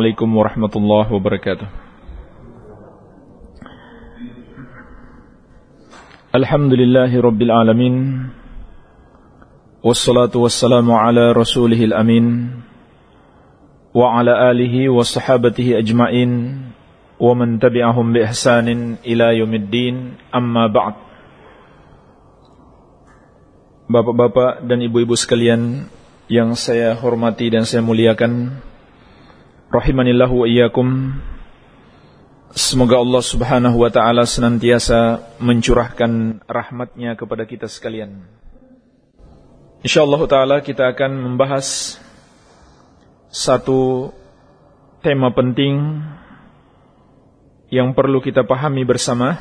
Assalamualaikum warahmatullahi wabarakatuh. Alhamdulillahi rabbil alamin. Wassalatu wassalamu ala rasulihil amin. Wa ala alihi wa sahabatihi ajma'in. Wa man tabi'ahum bi ihsanin ila yumiddin Amma ba'd. Bapak-bapak dan ibu-ibu sekalian Yang saya hormati dan saya muliakan Rahimanillahu wa iyyakum. Semoga Allah Subhanahu wa taala senantiasa mencurahkan rahmatnya kepada kita sekalian. Insyaallah taala kita akan membahas satu tema penting yang perlu kita pahami bersama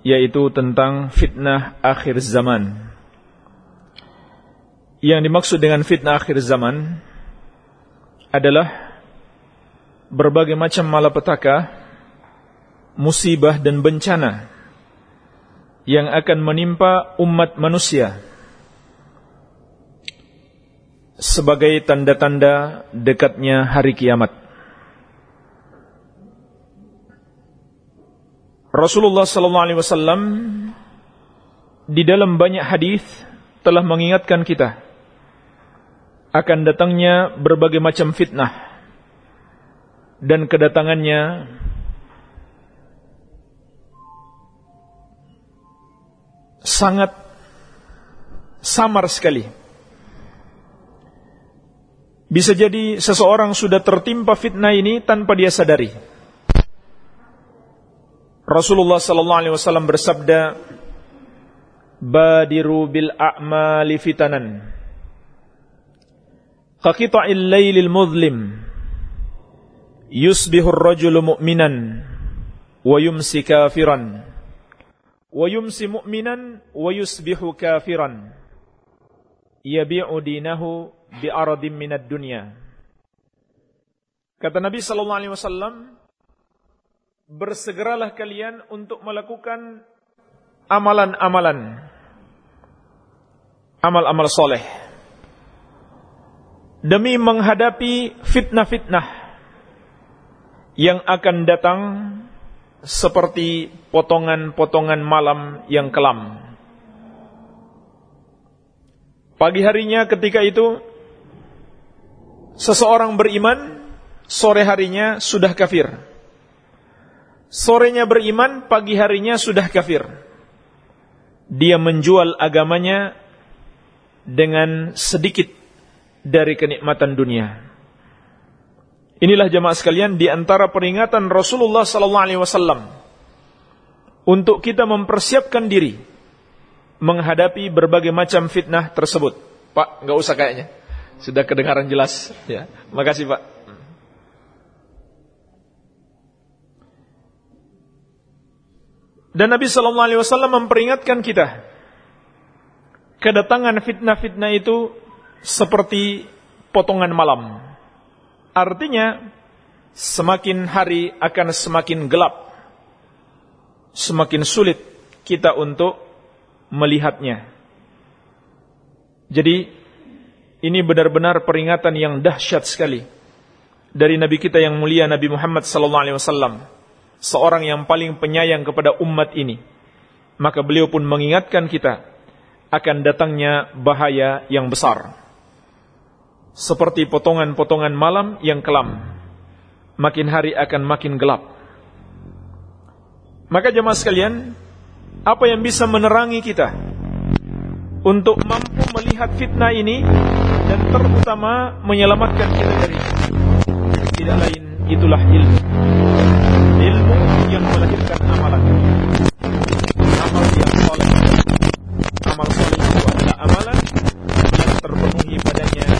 yaitu tentang fitnah akhir zaman. Yang dimaksud dengan fitnah akhir zaman adalah berbagai macam malapetaka, musibah dan bencana yang akan menimpa umat manusia sebagai tanda-tanda dekatnya hari kiamat. Rasulullah sallallahu alaihi wasallam di dalam banyak hadis telah mengingatkan kita akan datangnya berbagai macam fitnah dan kedatangannya sangat samar sekali. Bisa jadi seseorang sudah tertimpa fitnah ini tanpa dia sadari. Rasulullah sallallahu alaihi wasallam bersabda, "Badiru bil a'mali fitanan." Qaqita'il laylil muzlim. Yusbihur rajulu mu'minan wa yumsi kafiran. Wa yumsi mu'minan wa yusbihu kafiran. Yabi'u dinahu bi'aradin minad dunya. Kata Nabi sallallahu alaihi wasallam bersegeralah kalian untuk melakukan amalan-amalan. Amal-amal soleh demi menghadapi fitnah-fitnah yang akan datang seperti potongan-potongan malam yang kelam. Pagi harinya ketika itu seseorang beriman, sore harinya sudah kafir. Sorenya beriman, pagi harinya sudah kafir. Dia menjual agamanya dengan sedikit dari kenikmatan dunia. Inilah jemaah sekalian di antara peringatan Rasulullah sallallahu alaihi wasallam untuk kita mempersiapkan diri menghadapi berbagai macam fitnah tersebut. Pak, enggak usah kayaknya. Sudah kedengaran jelas ya. Makasih, Pak. Dan Nabi sallallahu alaihi wasallam memperingatkan kita kedatangan fitnah-fitnah itu seperti potongan malam. Artinya, semakin hari akan semakin gelap. Semakin sulit kita untuk melihatnya. Jadi, ini benar-benar peringatan yang dahsyat sekali dari Nabi kita yang mulia Nabi Muhammad sallallahu alaihi wasallam, seorang yang paling penyayang kepada umat ini. Maka beliau pun mengingatkan kita akan datangnya bahaya yang besar seperti potongan-potongan malam yang kelam. Makin hari akan makin gelap. Maka jemaah sekalian, apa yang bisa menerangi kita untuk mampu melihat fitnah ini dan terutama menyelamatkan kita dari tidak lain itulah ilmu. Ilmu yang melahirkan amalan. Amal yang soleh. Amal soleh itu adalah amalan yang terpenuhi padanya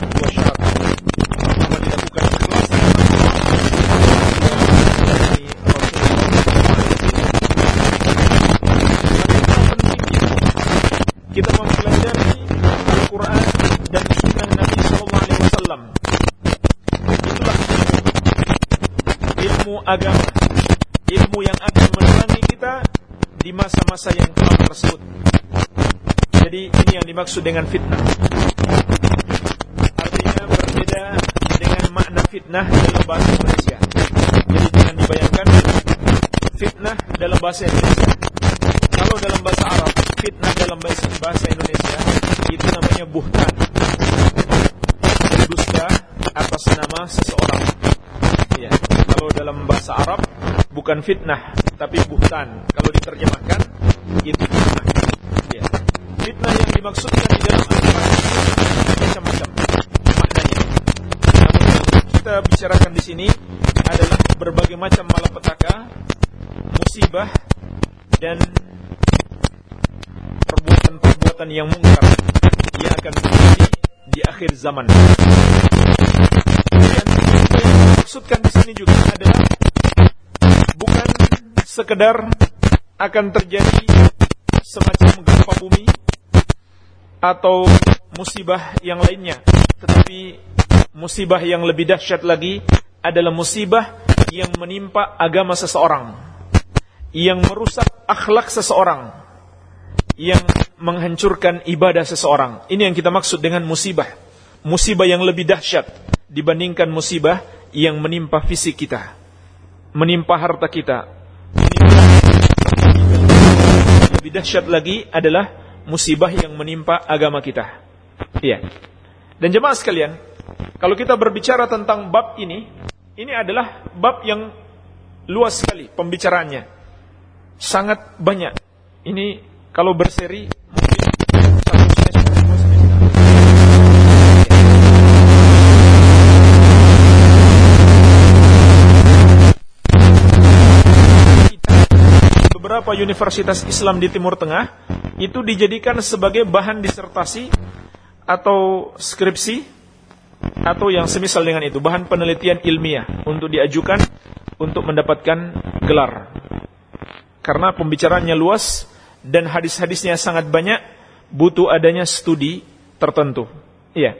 kita mempelajari Al-Quran dan Sunnah Nabi Sallallahu Alaihi Wasallam. Itulah ilmu agama, ilmu yang akan menerangi kita di masa-masa yang kelam tersebut. Jadi ini yang dimaksud dengan fitnah. Artinya berbeda dengan makna fitnah dalam bahasa Indonesia. Jadi jangan dibayangkan fitnah dalam bahasa Indonesia. Kalau dalam bahasa Arab, fitnah dalam bahasa, bahasa Indonesia itu namanya buhtan. Dusta atas nama seseorang. Ya, kalau dalam bahasa Arab bukan fitnah, tapi buhtan. Kalau diterjemahkan itu fitnah. Ya. Fitnah yang dimaksudkan di dalam macam-macam maknanya. Namun kita bicarakan di sini adalah berbagai macam malapetaka, musibah dan perbuatan-perbuatan yang mungkar yang akan terjadi di akhir zaman. Dan yang dimaksudkan di sini juga sekedar akan terjadi semacam gempa bumi atau musibah yang lainnya, tetapi musibah yang lebih dahsyat lagi adalah musibah yang menimpa agama seseorang, yang merusak akhlak seseorang, yang menghancurkan ibadah seseorang. Ini yang kita maksud dengan musibah. Musibah yang lebih dahsyat dibandingkan musibah yang menimpa fisik kita, menimpa harta kita. Lebih dahsyat lagi adalah musibah yang menimpa agama kita. Iya. Dan jemaah sekalian, kalau kita berbicara tentang bab ini, ini adalah bab yang luas sekali pembicaraannya. Sangat banyak. Ini kalau berseri beberapa universitas Islam di Timur Tengah itu dijadikan sebagai bahan disertasi atau skripsi atau yang semisal dengan itu, bahan penelitian ilmiah untuk diajukan untuk mendapatkan gelar. Karena pembicaraannya luas dan hadis-hadisnya sangat banyak, butuh adanya studi tertentu. Iya.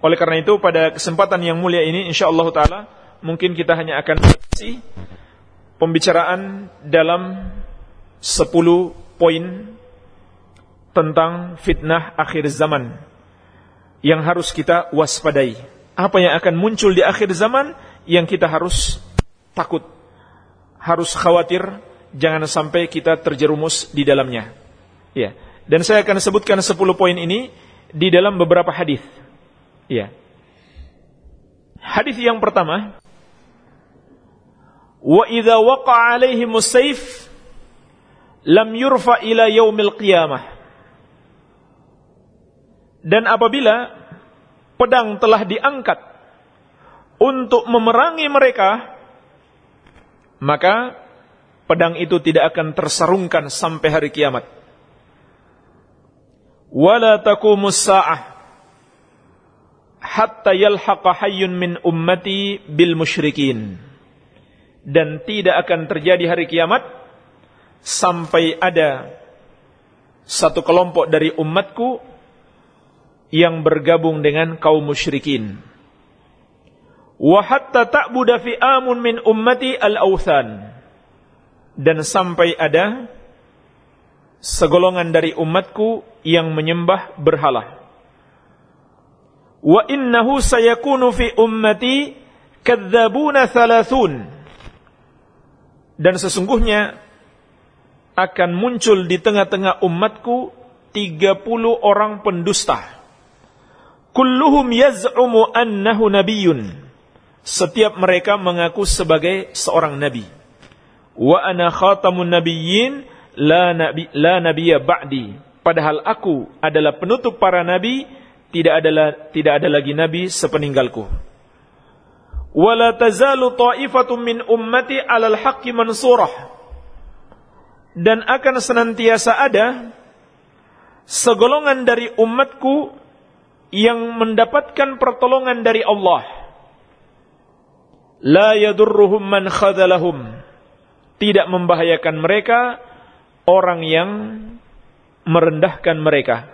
Oleh karena itu pada kesempatan yang mulia ini insyaallah taala mungkin kita hanya akan pembicaraan dalam 10 poin tentang fitnah akhir zaman yang harus kita waspadai. Apa yang akan muncul di akhir zaman yang kita harus takut, harus khawatir, jangan sampai kita terjerumus di dalamnya. Ya. Dan saya akan sebutkan 10 poin ini di dalam beberapa hadis. Ya. Hadis yang pertama, wa idza waqa'a 'alaihimus sayf lam yurfa ila yaumil qiyamah. Dan apabila pedang telah diangkat untuk memerangi mereka, maka pedang itu tidak akan tersarungkan sampai hari kiamat. Wala taqumus sa'ah hatta yalhaqa hayyun min ummati bil musyrikin. Dan tidak akan terjadi hari kiamat sampai ada satu kelompok dari umatku yang bergabung dengan kaum musyrikin. Wa hatta ta'budu fi amun min ummati al-authan. Dan sampai ada segolongan dari umatku yang menyembah berhala. Wa innahu sayakunu fi ummati kadzabuna thalathun. Dan sesungguhnya akan muncul di tengah-tengah umatku 30 orang pendusta. Kulluhum yaz'umu annahu nabiyyun. Setiap mereka mengaku sebagai seorang nabi. Wa ana khatamun nabiyyin la nabi la nabiyya ba'di. Padahal aku adalah penutup para nabi, tidak ada tidak ada lagi nabi sepeninggalku. Wala tazalu ta'ifatun min ummati 'alal haqqi mansurah dan akan senantiasa ada segolongan dari umatku yang mendapatkan pertolongan dari Allah. La yadurruhum man khadalahum. Tidak membahayakan mereka orang yang merendahkan mereka.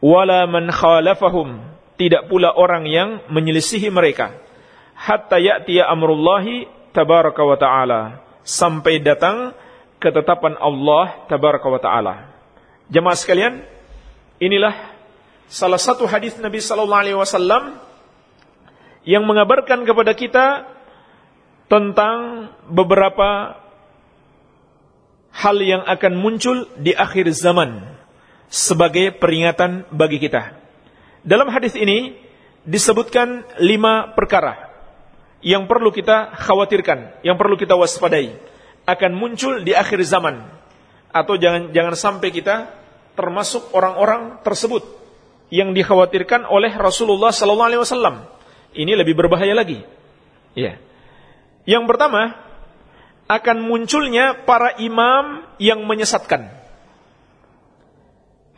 Wala man khalafahum. Tidak pula orang yang menyelisihi mereka. Hatta ya'tiya amrullahi tabaraka wa ta'ala. Sampai datang ketetapan Allah tabaraka wa taala. Jemaah sekalian, inilah salah satu hadis Nabi sallallahu alaihi wasallam yang mengabarkan kepada kita tentang beberapa hal yang akan muncul di akhir zaman sebagai peringatan bagi kita. Dalam hadis ini disebutkan lima perkara yang perlu kita khawatirkan, yang perlu kita waspadai akan muncul di akhir zaman atau jangan jangan sampai kita termasuk orang-orang tersebut yang dikhawatirkan oleh Rasulullah sallallahu alaihi wasallam. Ini lebih berbahaya lagi. Ya. Yang pertama, akan munculnya para imam yang menyesatkan.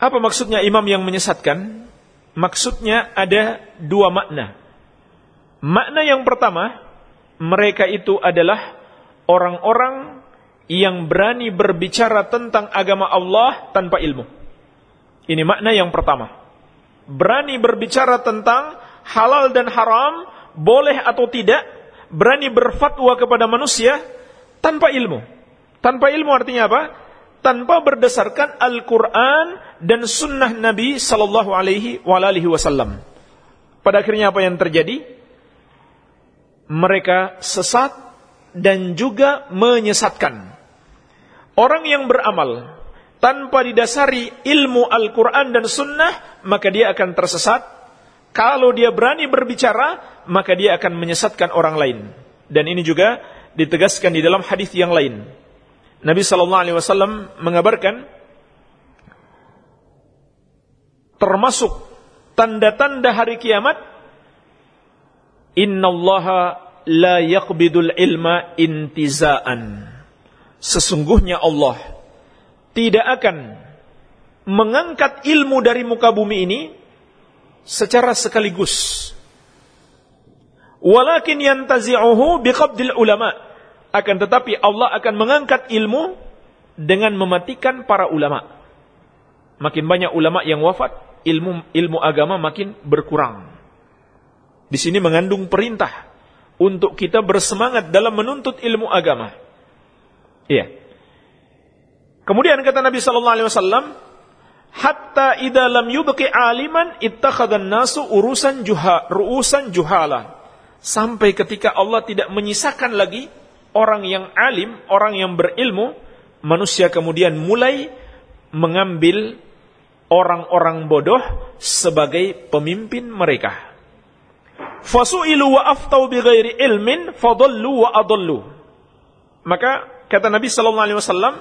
Apa maksudnya imam yang menyesatkan? Maksudnya ada dua makna. Makna yang pertama, mereka itu adalah orang-orang yang berani berbicara tentang agama Allah tanpa ilmu. Ini makna yang pertama. Berani berbicara tentang halal dan haram, boleh atau tidak, berani berfatwa kepada manusia tanpa ilmu. Tanpa ilmu artinya apa? Tanpa berdasarkan Al-Quran dan Sunnah Nabi Sallallahu Alaihi Wasallam. Pada akhirnya apa yang terjadi? Mereka sesat dan juga menyesatkan. Orang yang beramal tanpa didasari ilmu Al-Quran dan Sunnah, maka dia akan tersesat. Kalau dia berani berbicara, maka dia akan menyesatkan orang lain. Dan ini juga ditegaskan di dalam hadis yang lain. Nabi sallallahu alaihi wasallam mengabarkan termasuk tanda-tanda hari kiamat innallaha la yaqbidul ilma intizaan sesungguhnya Allah tidak akan mengangkat ilmu dari muka bumi ini secara sekaligus walakin yantazi'uhu biqabdil ulama akan tetapi Allah akan mengangkat ilmu dengan mematikan para ulama. Makin banyak ulama yang wafat, ilmu ilmu agama makin berkurang. Di sini mengandung perintah untuk kita bersemangat dalam menuntut ilmu agama. Iya. Kemudian kata Nabi sallallahu alaihi wasallam, hatta idza lam yubqi aliman ittakhadhan nasu urusan juha ruusan juhala. Sampai ketika Allah tidak menyisakan lagi orang yang alim, orang yang berilmu, manusia kemudian mulai mengambil orang-orang bodoh sebagai pemimpin mereka. Fasu'ilu wa aftau bighairi ilmin fadallu wa adallu. Maka kata Nabi sallallahu alaihi wasallam,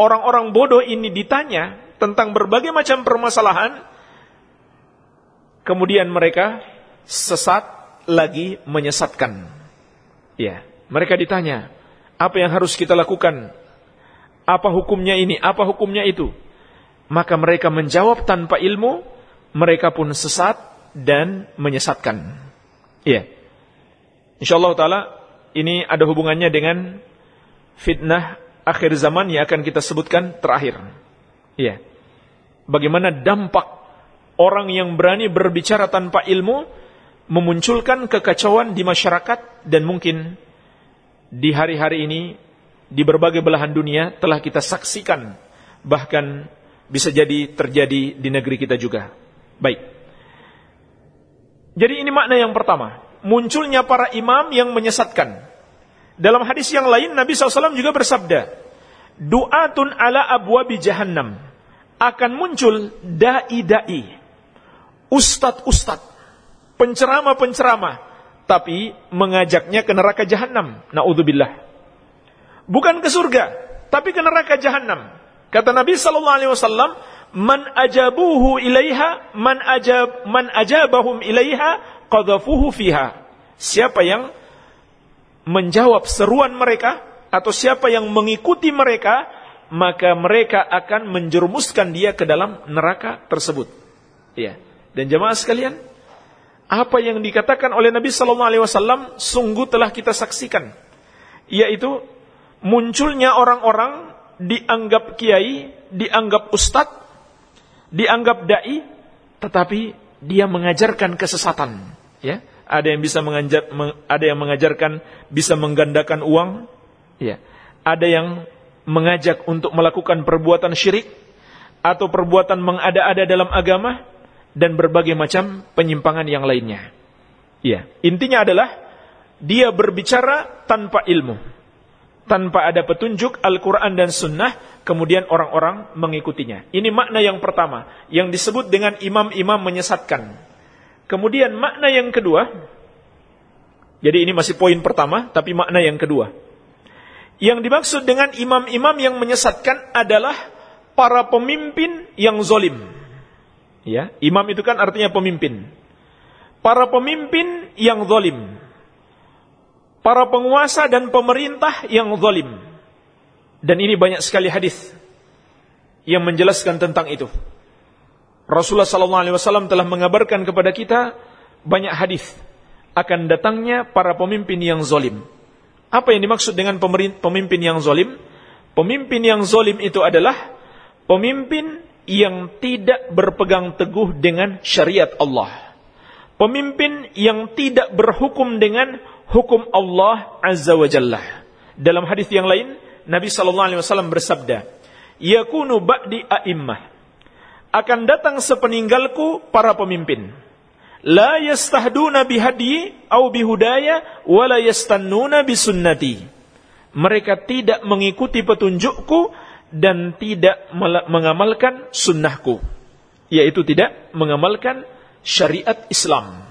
orang-orang bodoh ini ditanya tentang berbagai macam permasalahan kemudian mereka sesat lagi menyesatkan. Ya, mereka ditanya, apa yang harus kita lakukan? Apa hukumnya ini? Apa hukumnya itu? Maka mereka menjawab tanpa ilmu, mereka pun sesat dan menyesatkan. Iya. Insyaallah taala ini ada hubungannya dengan fitnah akhir zaman yang akan kita sebutkan terakhir. Iya. Bagaimana dampak orang yang berani berbicara tanpa ilmu memunculkan kekacauan di masyarakat dan mungkin di hari-hari ini di berbagai belahan dunia telah kita saksikan bahkan bisa jadi terjadi di negeri kita juga. Baik. Jadi ini makna yang pertama, munculnya para imam yang menyesatkan. Dalam hadis yang lain Nabi SAW juga bersabda, Du'atun ala abwabi jahannam. Akan muncul da'i-da'i. Ustad-ustad. Penceramah-penceramah tapi mengajaknya ke neraka jahanam. Naudzubillah. Bukan ke surga, tapi ke neraka jahanam. Kata Nabi wasallam, "Man ajabuhu ilaiha, man ajab man ajabahum ilaiha, qadhafuhu fiha." Siapa yang menjawab seruan mereka atau siapa yang mengikuti mereka, maka mereka akan menjerumuskan dia ke dalam neraka tersebut. Ya. Dan jemaah sekalian, apa yang dikatakan oleh Nabi Sallallahu Alaihi Wasallam sungguh telah kita saksikan, yaitu munculnya orang-orang dianggap kiai, dianggap ustadz, dianggap dai, tetapi dia mengajarkan kesesatan. Ya, ada yang bisa mengajar, ada yang mengajarkan bisa menggandakan uang, ya, ada yang mengajak untuk melakukan perbuatan syirik atau perbuatan mengada-ada dalam agama dan berbagai macam penyimpangan yang lainnya. Ya, intinya adalah dia berbicara tanpa ilmu. Tanpa ada petunjuk Al-Quran dan Sunnah, kemudian orang-orang mengikutinya. Ini makna yang pertama, yang disebut dengan imam-imam menyesatkan. Kemudian makna yang kedua, jadi ini masih poin pertama, tapi makna yang kedua. Yang dimaksud dengan imam-imam yang menyesatkan adalah para pemimpin yang zolim. Ya, imam itu kan artinya pemimpin. Para pemimpin yang zolim. Para penguasa dan pemerintah yang zolim. Dan ini banyak sekali hadis yang menjelaskan tentang itu. Rasulullah SAW telah mengabarkan kepada kita banyak hadis akan datangnya para pemimpin yang zolim. Apa yang dimaksud dengan pemimpin yang zolim? Pemimpin yang zolim itu adalah pemimpin yang tidak berpegang teguh dengan syariat Allah. Pemimpin yang tidak berhukum dengan hukum Allah Azza wa Jalla. Dalam hadis yang lain, Nabi sallallahu alaihi wasallam bersabda, "Yakunu ba'di a'immah." Akan datang sepeninggalku para pemimpin. La yastahduna bihadi au bihudaya wa la yastannuna bisunnati. Mereka tidak mengikuti petunjukku dan tidak mengamalkan sunnahku. Yaitu tidak mengamalkan syariat Islam.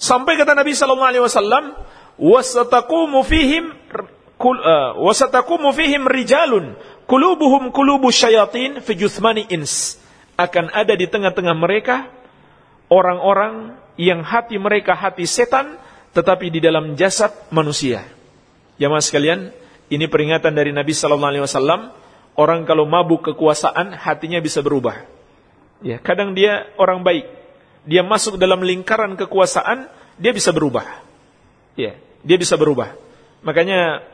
Sampai kata Nabi sallallahu alaihi wasallam, "Wasataqumu fihim uh, wasataqumu fihim rijalun Kulubuhum kulubu syayatin fi juthmani ins. Akan ada di tengah-tengah mereka orang-orang yang hati mereka hati setan tetapi di dalam jasad manusia. Ya mas sekalian, ini peringatan dari Nabi wasallam, orang kalau mabuk kekuasaan hatinya bisa berubah. Ya, kadang dia orang baik, dia masuk dalam lingkaran kekuasaan, dia bisa berubah. Ya, dia bisa berubah. Makanya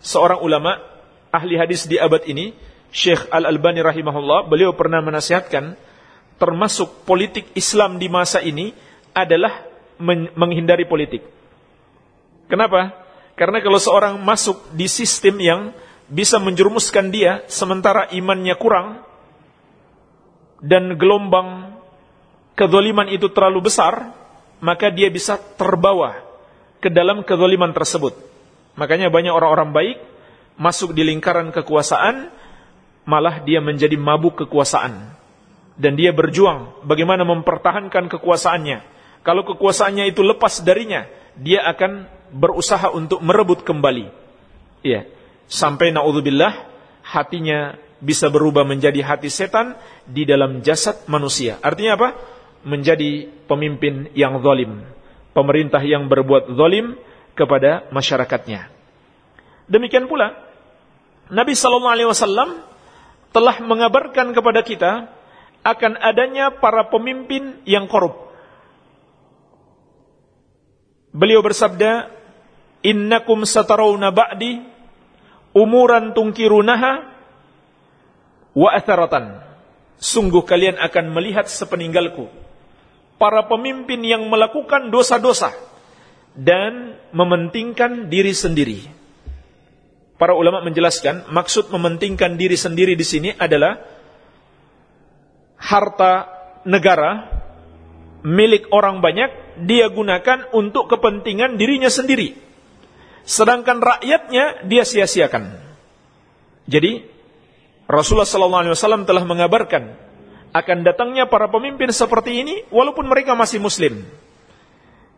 seorang ulama ahli hadis di abad ini, Syekh Al-Albani rahimahullah, beliau pernah menasihatkan termasuk politik Islam di masa ini adalah menghindari politik. Kenapa? Karena kalau seorang masuk di sistem yang bisa menjerumuskan dia sementara imannya kurang dan gelombang kezoliman itu terlalu besar, maka dia bisa terbawa ke dalam kezoliman tersebut. Makanya banyak orang-orang baik masuk di lingkaran kekuasaan, malah dia menjadi mabuk kekuasaan. Dan dia berjuang bagaimana mempertahankan kekuasaannya. Kalau kekuasaannya itu lepas darinya, dia akan berusaha untuk merebut kembali. Ya, sampai naudzubillah hatinya bisa berubah menjadi hati setan di dalam jasad manusia. Artinya apa? Menjadi pemimpin yang zalim, pemerintah yang berbuat zalim kepada masyarakatnya. Demikian pula Nabi Shallallahu Alaihi Wasallam telah mengabarkan kepada kita akan adanya para pemimpin yang korup. Beliau bersabda, Innakum satarawna ba'di umuran tungkirunaha wa atharatan. Sungguh kalian akan melihat sepeninggalku para pemimpin yang melakukan dosa-dosa dan mementingkan diri sendiri para ulama menjelaskan maksud mementingkan diri sendiri di sini adalah harta negara milik orang banyak dia gunakan untuk kepentingan dirinya sendiri. Sedangkan rakyatnya dia sia-siakan. Jadi Rasulullah SAW telah mengabarkan akan datangnya para pemimpin seperti ini walaupun mereka masih muslim.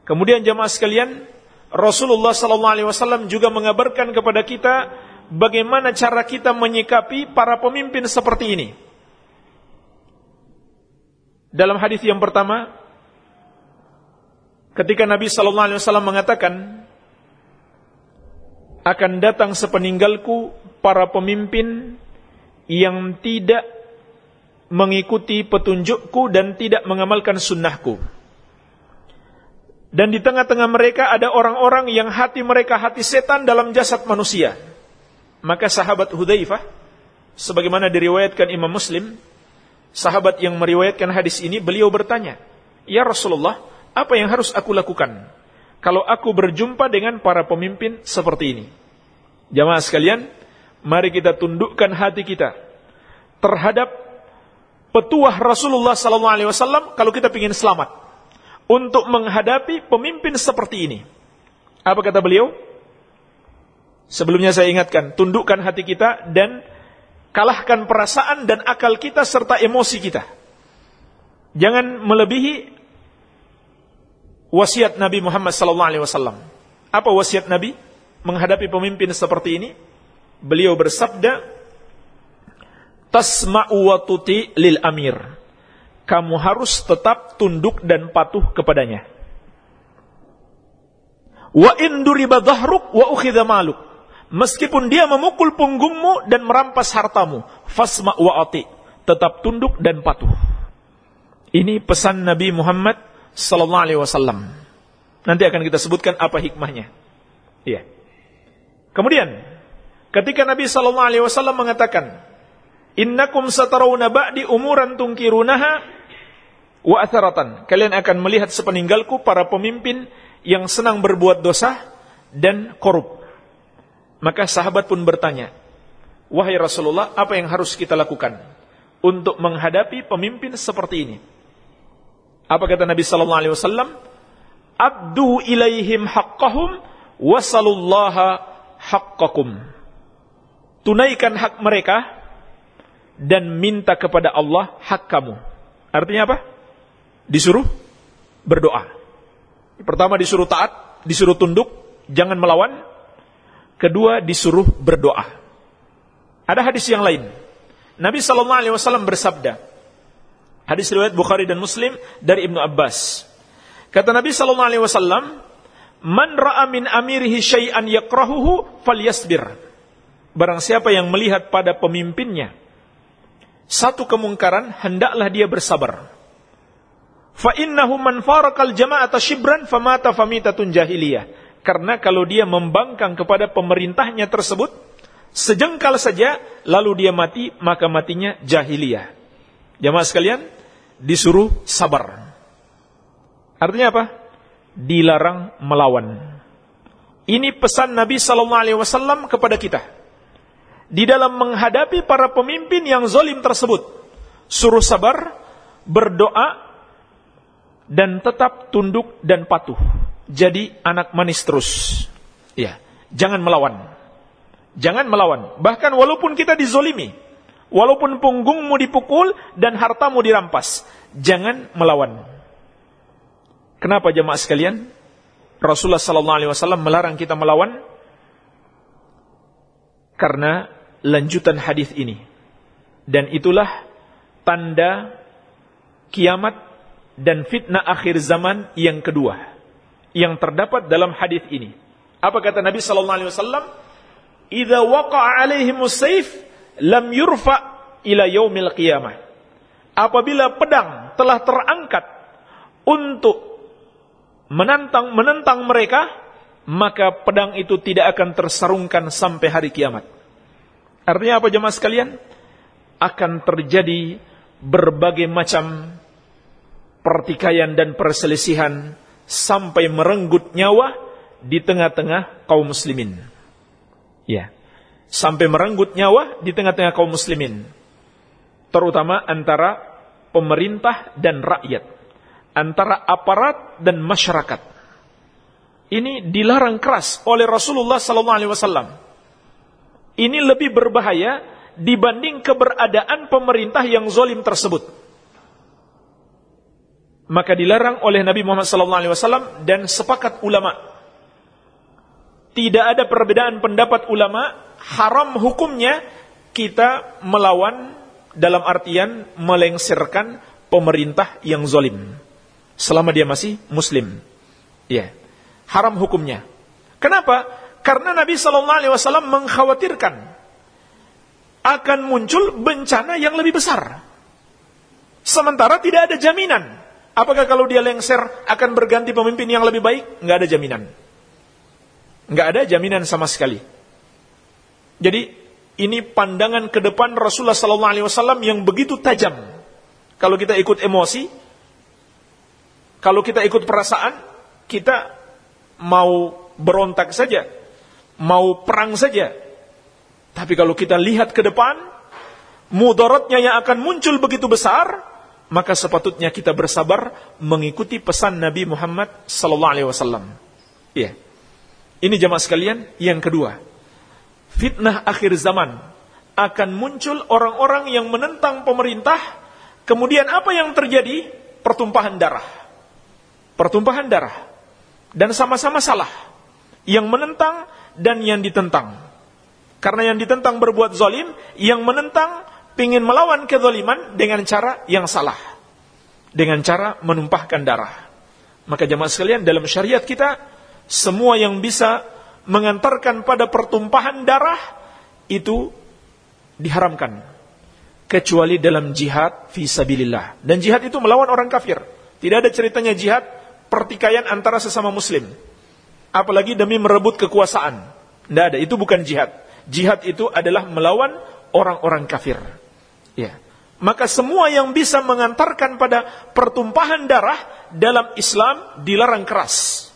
Kemudian jamaah sekalian, Rasulullah sallallahu alaihi wasallam juga mengabarkan kepada kita bagaimana cara kita menyikapi para pemimpin seperti ini. Dalam hadis yang pertama, ketika Nabi sallallahu alaihi wasallam mengatakan akan datang sepeninggalku para pemimpin yang tidak mengikuti petunjukku dan tidak mengamalkan sunnahku. Dan di tengah-tengah mereka ada orang-orang yang hati mereka hati setan dalam jasad manusia. Maka sahabat Hudzaifah sebagaimana diriwayatkan Imam Muslim, sahabat yang meriwayatkan hadis ini beliau bertanya, "Ya Rasulullah, apa yang harus aku lakukan kalau aku berjumpa dengan para pemimpin seperti ini?" Jamaah sekalian, mari kita tundukkan hati kita terhadap petuah Rasulullah sallallahu alaihi wasallam kalau kita ingin selamat untuk menghadapi pemimpin seperti ini. Apa kata beliau? Sebelumnya saya ingatkan, tundukkan hati kita dan kalahkan perasaan dan akal kita serta emosi kita. Jangan melebihi wasiat Nabi Muhammad wasallam. Apa wasiat Nabi menghadapi pemimpin seperti ini? Beliau bersabda, "Tasma'u wa tuti lil amir." Kamu harus tetap tunduk dan patuh kepadanya. Wa in duriba wa ukhidha maluk. Meskipun dia memukul punggungmu dan merampas hartamu, fasma wa ati. Tetap tunduk dan patuh. Ini pesan Nabi Muhammad wasallam. Nanti akan kita sebutkan apa hikmahnya. Iya. Kemudian ketika Nabi sallallahu alaihi wasallam mengatakan, "Innakum satarawna ba'di umuran tungkirunaha wa atharatan." Kalian akan melihat sepeninggalku para pemimpin yang senang berbuat dosa dan korup. Maka sahabat pun bertanya, "Wahai Rasulullah, apa yang harus kita lakukan untuk menghadapi pemimpin seperti ini?" Apa kata Nabi sallallahu alaihi wasallam? Abdu ilaihim haqqahum wasalullaha haqqakum. Tunaikan hak mereka dan minta kepada Allah hak kamu. Artinya apa? Disuruh berdoa. Pertama disuruh taat, disuruh tunduk, jangan melawan. Kedua disuruh berdoa. Ada hadis yang lain. Nabi sallallahu alaihi wasallam bersabda, Hadis riwayat Bukhari dan Muslim dari Ibnu Abbas. Kata Nabi sallallahu alaihi wasallam, "Man ra'a min amirihi syai'an yakrahuhu falyasbir." Barang siapa yang melihat pada pemimpinnya satu kemungkaran, hendaklah dia bersabar. Fa innahu man farakal jama'ata shibran famata famitatun jahiliyah. Karena kalau dia membangkang kepada pemerintahnya tersebut, sejengkal saja, lalu dia mati, maka matinya jahiliyah. Jamaah sekalian, disuruh sabar. Artinya apa? Dilarang melawan. Ini pesan Nabi Sallallahu Alaihi Wasallam kepada kita. Di dalam menghadapi para pemimpin yang zolim tersebut, suruh sabar, berdoa, dan tetap tunduk dan patuh. Jadi anak manis terus. Ya, jangan melawan. Jangan melawan. Bahkan walaupun kita dizolimi, Walaupun punggungmu dipukul dan hartamu dirampas, jangan melawan. Kenapa jemaah sekalian? Rasulullah sallallahu alaihi wasallam melarang kita melawan karena lanjutan hadis ini. Dan itulah tanda kiamat dan fitnah akhir zaman yang kedua yang terdapat dalam hadis ini. Apa kata Nabi sallallahu alaihi wasallam? "Idza waqa'a 'alaihimus sayf lam yurfa ila yaumil qiyamah. Apabila pedang telah terangkat untuk menantang menentang mereka, maka pedang itu tidak akan tersarungkan sampai hari kiamat. Artinya apa jemaah sekalian? Akan terjadi berbagai macam pertikaian dan perselisihan sampai merenggut nyawa di tengah-tengah kaum muslimin. Ya sampai merenggut nyawa di tengah-tengah kaum muslimin. Terutama antara pemerintah dan rakyat. Antara aparat dan masyarakat. Ini dilarang keras oleh Rasulullah SAW. Ini lebih berbahaya dibanding keberadaan pemerintah yang zolim tersebut. Maka dilarang oleh Nabi Muhammad SAW dan sepakat ulama. Tidak ada perbedaan pendapat ulama haram hukumnya kita melawan dalam artian melengsirkan pemerintah yang zolim selama dia masih muslim. Ya, haram hukumnya. Kenapa? Karena Nabi Wasallam mengkhawatirkan akan muncul bencana yang lebih besar. Sementara tidak ada jaminan. Apakah kalau dia lengser akan berganti pemimpin yang lebih baik? Nggak ada jaminan. Nggak ada jaminan sama sekali. Jadi ini pandangan ke depan Rasulullah sallallahu alaihi wasallam yang begitu tajam. Kalau kita ikut emosi, kalau kita ikut perasaan, kita mau berontak saja, mau perang saja. Tapi kalau kita lihat ke depan, mudaratnya yang akan muncul begitu besar, maka sepatutnya kita bersabar mengikuti pesan Nabi Muhammad sallallahu alaihi wasallam. Iya. Ini jemaah sekalian yang kedua. Fitnah akhir zaman akan muncul orang-orang yang menentang pemerintah, kemudian apa yang terjadi? Pertumpahan darah. Pertumpahan darah. Dan sama-sama salah. Yang menentang dan yang ditentang. Karena yang ditentang berbuat zalim, yang menentang ingin melawan kezaliman dengan cara yang salah. Dengan cara menumpahkan darah. Maka jemaah sekalian, dalam syariat kita, semua yang bisa mengantarkan pada pertumpahan darah, itu diharamkan. Kecuali dalam jihad fisabilillah. Dan jihad itu melawan orang kafir. Tidak ada ceritanya jihad pertikaian antara sesama muslim. Apalagi demi merebut kekuasaan. Tidak ada, itu bukan jihad. Jihad itu adalah melawan orang-orang kafir. Ya. Maka semua yang bisa mengantarkan pada pertumpahan darah dalam Islam dilarang keras.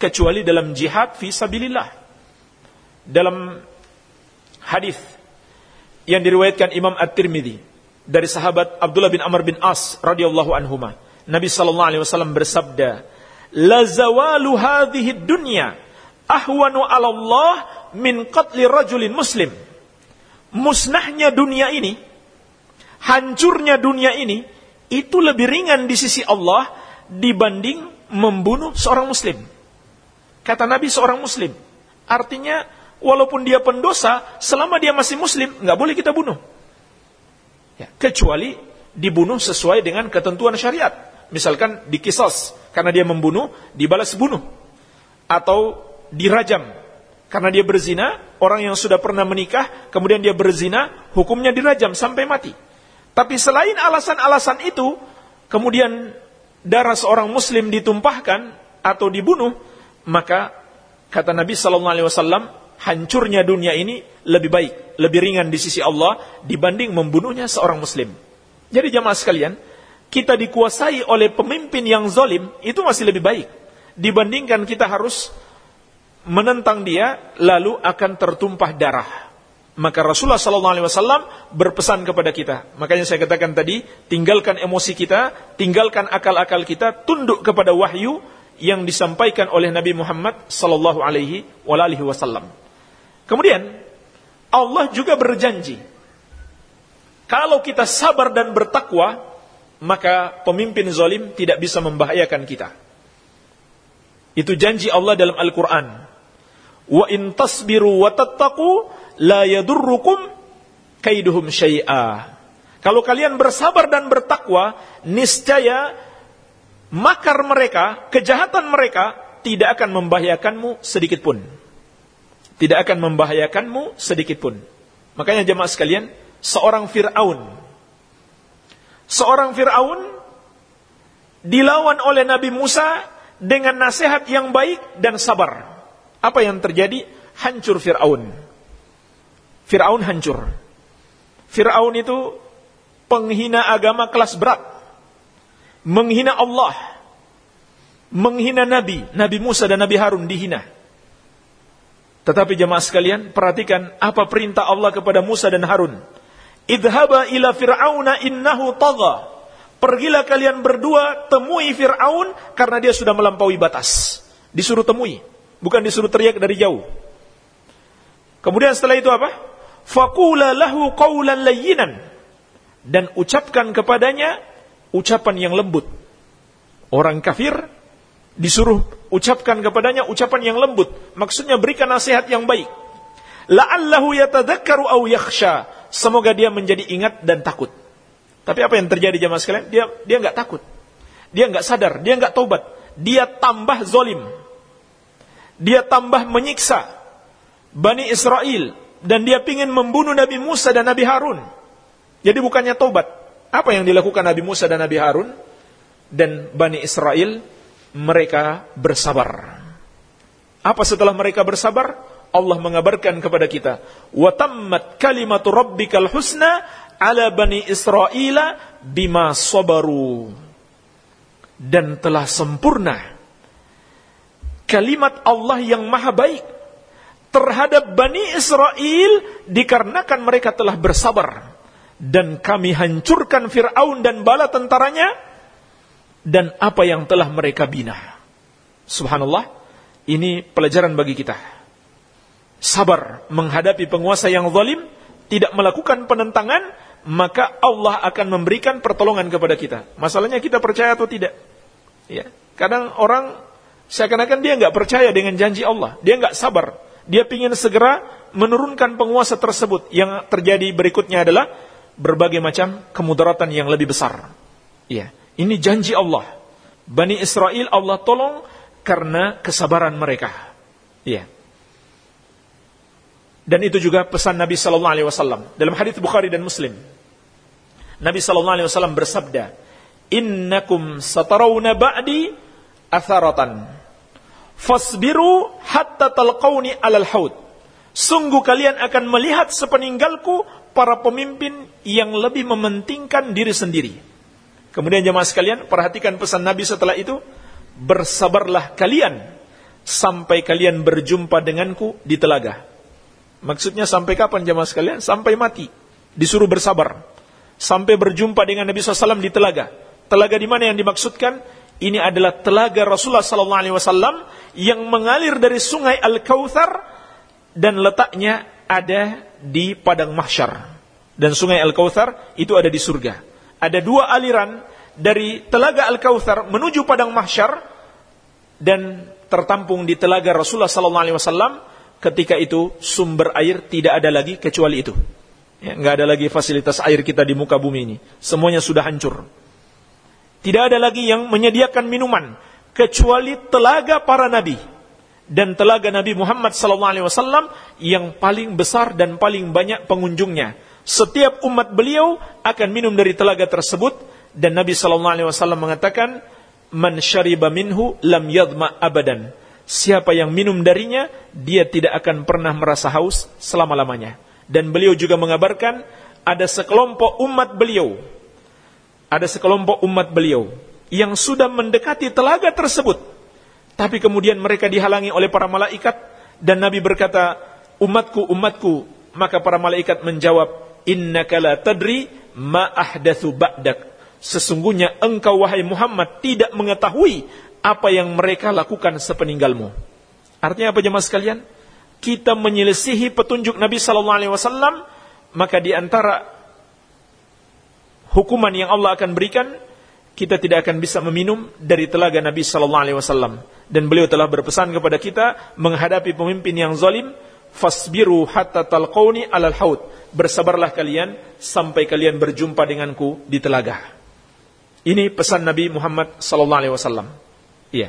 Kecuali dalam jihad fi sabilillah. Dalam hadis yang diriwayatkan Imam At-Tirmidzi dari sahabat Abdullah bin Amr bin As radhiyallahu anhuma. Nabi sallallahu alaihi wasallam bersabda, "La zawalu hadhihi dunya ahwanu 'ala Allah min qatli rajulin muslim." Musnahnya dunia ini hancurnya dunia ini itu lebih ringan di sisi Allah dibanding membunuh seorang muslim. Kata Nabi seorang muslim. Artinya walaupun dia pendosa, selama dia masih muslim, nggak boleh kita bunuh. Ya, kecuali dibunuh sesuai dengan ketentuan syariat. Misalkan dikisos, karena dia membunuh, dibalas bunuh. Atau dirajam, karena dia berzina, orang yang sudah pernah menikah, kemudian dia berzina, hukumnya dirajam sampai mati. Tapi selain alasan-alasan itu, kemudian darah seorang muslim ditumpahkan atau dibunuh, maka kata Nabi sallallahu alaihi wasallam, hancurnya dunia ini lebih baik, lebih ringan di sisi Allah dibanding membunuhnya seorang muslim. Jadi jamaah sekalian, kita dikuasai oleh pemimpin yang zalim itu masih lebih baik dibandingkan kita harus menentang dia lalu akan tertumpah darah. Maka Rasulullah wasallam berpesan kepada kita. Makanya saya katakan tadi, tinggalkan emosi kita, tinggalkan akal-akal kita, tunduk kepada wahyu yang disampaikan oleh Nabi Muhammad wasallam. Kemudian Allah juga berjanji kalau kita sabar dan bertakwa, maka pemimpin zalim tidak bisa membahayakan kita. Itu janji Allah dalam Al-Qur'an. Wa in tasbiru wa la yadurrukum kaiduhum syai'a. Kalau kalian bersabar dan bertakwa, niscaya makar mereka, kejahatan mereka tidak akan membahayakanmu sedikit pun. Tidak akan membahayakanmu sedikit pun. Makanya jemaah sekalian, seorang Fir'aun. Seorang Fir'aun dilawan oleh Nabi Musa dengan nasihat yang baik dan sabar. Apa yang terjadi? Hancur Fir'aun. Fir'aun hancur. Fir'aun itu penghina agama kelas berat. Menghina Allah. Menghina Nabi. Nabi Musa dan Nabi Harun dihina. Tetapi jemaah sekalian, perhatikan apa perintah Allah kepada Musa dan Harun. Idhaba ila fir'auna innahu tagha. Pergilah kalian berdua temui Fir'aun karena dia sudah melampaui batas. Disuruh temui, bukan disuruh teriak dari jauh. Kemudian setelah itu apa? Fakula lahu qawlan layyinan. Dan ucapkan kepadanya ucapan yang lembut. Orang kafir disuruh ucapkan kepadanya ucapan yang lembut. Maksudnya berikan nasihat yang baik. La'allahu yatadhakkaru aw yakhsha. Semoga dia menjadi ingat dan takut. Tapi apa yang terjadi jemaah sekalian? Dia dia nggak takut. Dia nggak sadar, dia nggak tobat. Dia tambah zolim. Dia tambah menyiksa Bani Israel dan dia ingin membunuh Nabi Musa dan Nabi Harun. Jadi bukannya tobat. Apa yang dilakukan Nabi Musa dan Nabi Harun dan Bani Israel? Mereka bersabar. Apa setelah mereka bersabar? Allah mengabarkan kepada kita, "Wa tammat kalimatu rabbikal husna ala bani Israel bima sabaru." Dan telah sempurna kalimat Allah yang maha baik terhadap Bani Israel dikarenakan mereka telah bersabar. dan kami hancurkan Fir'aun dan bala tentaranya dan apa yang telah mereka bina. Subhanallah, ini pelajaran bagi kita. Sabar menghadapi penguasa yang zalim, tidak melakukan penentangan, maka Allah akan memberikan pertolongan kepada kita. Masalahnya kita percaya atau tidak. Ya, kadang orang seakan-akan dia nggak percaya dengan janji Allah, dia nggak sabar, dia ingin segera menurunkan penguasa tersebut. Yang terjadi berikutnya adalah berbagai macam kemudaratan yang lebih besar. Ya, ini janji Allah. Bani Israel Allah tolong karena kesabaran mereka. Ya. Dan itu juga pesan Nabi sallallahu alaihi wasallam dalam hadis Bukhari dan Muslim. Nabi sallallahu alaihi wasallam bersabda, "Innakum satarawna ba'di atharatan. Fasbiru hatta talqauni 'alal haud." Sungguh kalian akan melihat sepeninggalku para pemimpin yang lebih mementingkan diri sendiri. Kemudian jemaah sekalian, perhatikan pesan Nabi setelah itu, bersabarlah kalian sampai kalian berjumpa denganku di telaga. Maksudnya sampai kapan jemaah sekalian? Sampai mati. Disuruh bersabar. Sampai berjumpa dengan Nabi SAW di telaga. Telaga di mana yang dimaksudkan? Ini adalah telaga Rasulullah SAW yang mengalir dari sungai Al-Kautsar dan letaknya ada di padang mahsyar. Dan sungai Al-Kautsar itu ada di surga. Ada dua aliran dari telaga Al-Kautsar menuju padang mahsyar dan tertampung di telaga Rasulullah sallallahu alaihi wasallam ketika itu sumber air tidak ada lagi kecuali itu. Ya, nggak ada lagi fasilitas air kita di muka bumi ini. Semuanya sudah hancur. Tidak ada lagi yang menyediakan minuman kecuali telaga para nabi dan telaga Nabi Muhammad SAW yang paling besar dan paling banyak pengunjungnya. Setiap umat beliau akan minum dari telaga tersebut dan Nabi SAW mengatakan, "Man syariba minhu lam yadma abadan." Siapa yang minum darinya, dia tidak akan pernah merasa haus selama-lamanya. Dan beliau juga mengabarkan ada sekelompok umat beliau, ada sekelompok umat beliau yang sudah mendekati telaga tersebut tapi kemudian mereka dihalangi oleh para malaikat dan Nabi berkata, "Umatku, umatku." Maka para malaikat menjawab, "Innaka la tadri ma ahdatsu ba'dak." Sesungguhnya engkau wahai Muhammad tidak mengetahui apa yang mereka lakukan sepeninggalmu. Artinya apa jemaah sekalian? Kita menyelisihi petunjuk Nabi sallallahu alaihi wasallam, maka di antara hukuman yang Allah akan berikan kita tidak akan bisa meminum dari telaga Nabi sallallahu alaihi wasallam. Dan beliau telah berpesan kepada kita menghadapi pemimpin yang zalim fasbiru hatta talqauni alal haud. Bersabarlah kalian sampai kalian berjumpa denganku di telaga. Ini pesan Nabi Muhammad sallallahu alaihi wasallam. Iya.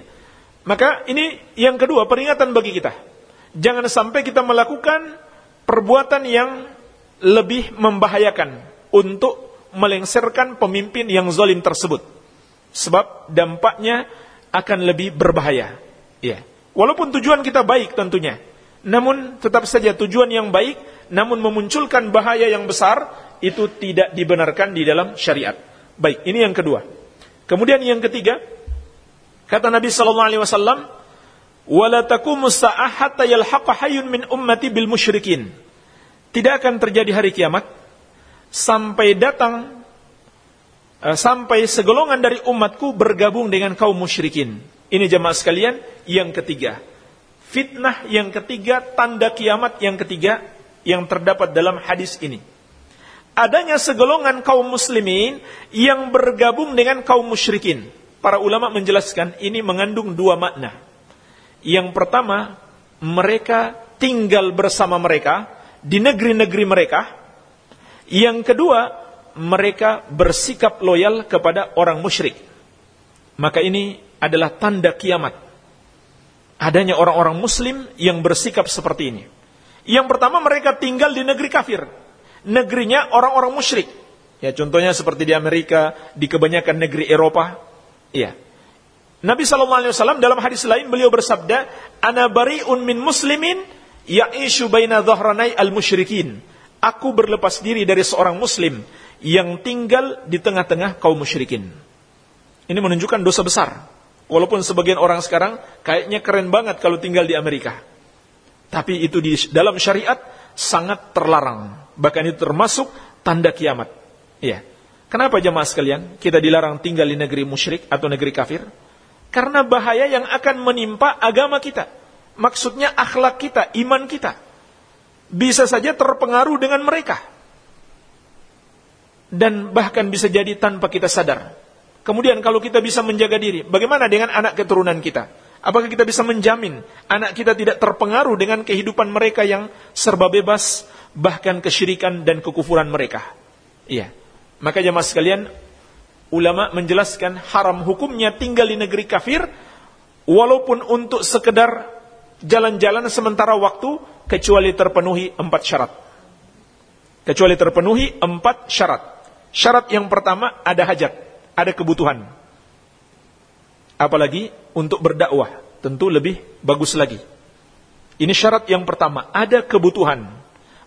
Maka ini yang kedua peringatan bagi kita. Jangan sampai kita melakukan perbuatan yang lebih membahayakan untuk melengsarkan pemimpin yang zalim tersebut Sebab dampaknya akan lebih berbahaya. Ya. Walaupun tujuan kita baik tentunya. Namun tetap saja tujuan yang baik namun memunculkan bahaya yang besar itu tidak dibenarkan di dalam syariat. Baik, ini yang kedua. Kemudian yang ketiga, kata Nabi sallallahu alaihi wasallam, "Wala taqumu hatta min ummati musyrikin." Tidak akan terjadi hari kiamat sampai datang Eh, sampai segolongan dari umatku bergabung dengan kaum musyrikin. Ini jemaah sekalian yang ketiga. Fitnah yang ketiga, tanda kiamat yang ketiga yang terdapat dalam hadis ini. Adanya segolongan kaum muslimin yang bergabung dengan kaum musyrikin. Para ulama menjelaskan ini mengandung dua makna. Yang pertama, mereka tinggal bersama mereka di negeri-negeri mereka. Yang kedua, mereka bersikap loyal kepada orang musyrik. Maka ini adalah tanda kiamat. Adanya orang-orang muslim yang bersikap seperti ini. Yang pertama mereka tinggal di negeri kafir. Negerinya orang-orang musyrik. Ya contohnya seperti di Amerika, di kebanyakan negeri Eropa. Iya. Nabi SAW dalam hadis lain beliau bersabda, Ana bari'un min muslimin ya'ishu baina dhahranai al-musyrikin. Aku berlepas diri dari seorang muslim yang tinggal di tengah-tengah kaum musyrikin. Ini menunjukkan dosa besar. Walaupun sebagian orang sekarang kayaknya keren banget kalau tinggal di Amerika. Tapi itu di dalam syariat sangat terlarang. Bahkan itu termasuk tanda kiamat. Iya. Kenapa jemaah sekalian kita dilarang tinggal di negeri musyrik atau negeri kafir? Karena bahaya yang akan menimpa agama kita. Maksudnya akhlak kita, iman kita. Bisa saja terpengaruh dengan mereka. Dan bahkan bisa jadi tanpa kita sadar. Kemudian kalau kita bisa menjaga diri, bagaimana dengan anak keturunan kita? Apakah kita bisa menjamin anak kita tidak terpengaruh dengan kehidupan mereka yang serba bebas, bahkan kesyirikan dan kekufuran mereka? Iya. Maka jemaah sekalian, ulama menjelaskan haram hukumnya tinggal di negeri kafir, walaupun untuk sekedar jalan-jalan sementara waktu, kecuali terpenuhi empat syarat. Kecuali terpenuhi empat syarat. Syarat yang pertama ada hajat, ada kebutuhan. Apalagi untuk berdakwah, tentu lebih bagus lagi. Ini syarat yang pertama, ada kebutuhan,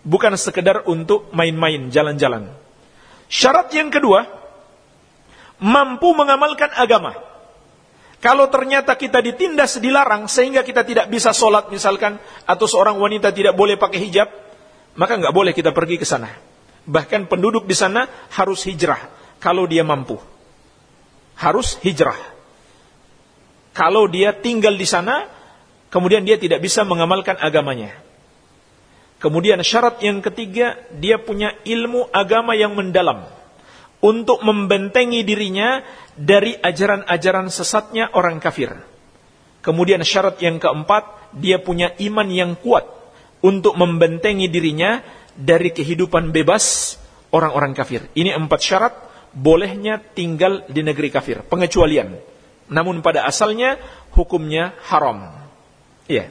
bukan sekedar untuk main-main, jalan-jalan. Syarat yang kedua, mampu mengamalkan agama. Kalau ternyata kita ditindas dilarang sehingga kita tidak bisa sholat misalkan atau seorang wanita tidak boleh pakai hijab, maka nggak boleh kita pergi ke sana. Bahkan penduduk di sana harus hijrah kalau dia mampu. Harus hijrah. Kalau dia tinggal di sana, kemudian dia tidak bisa mengamalkan agamanya. Kemudian syarat yang ketiga, dia punya ilmu agama yang mendalam untuk membentengi dirinya dari ajaran-ajaran sesatnya orang kafir. Kemudian syarat yang keempat, dia punya iman yang kuat untuk membentengi dirinya dari kehidupan bebas orang-orang kafir. Ini empat syarat bolehnya tinggal di negeri kafir, pengecualian. Namun pada asalnya hukumnya haram. Iya.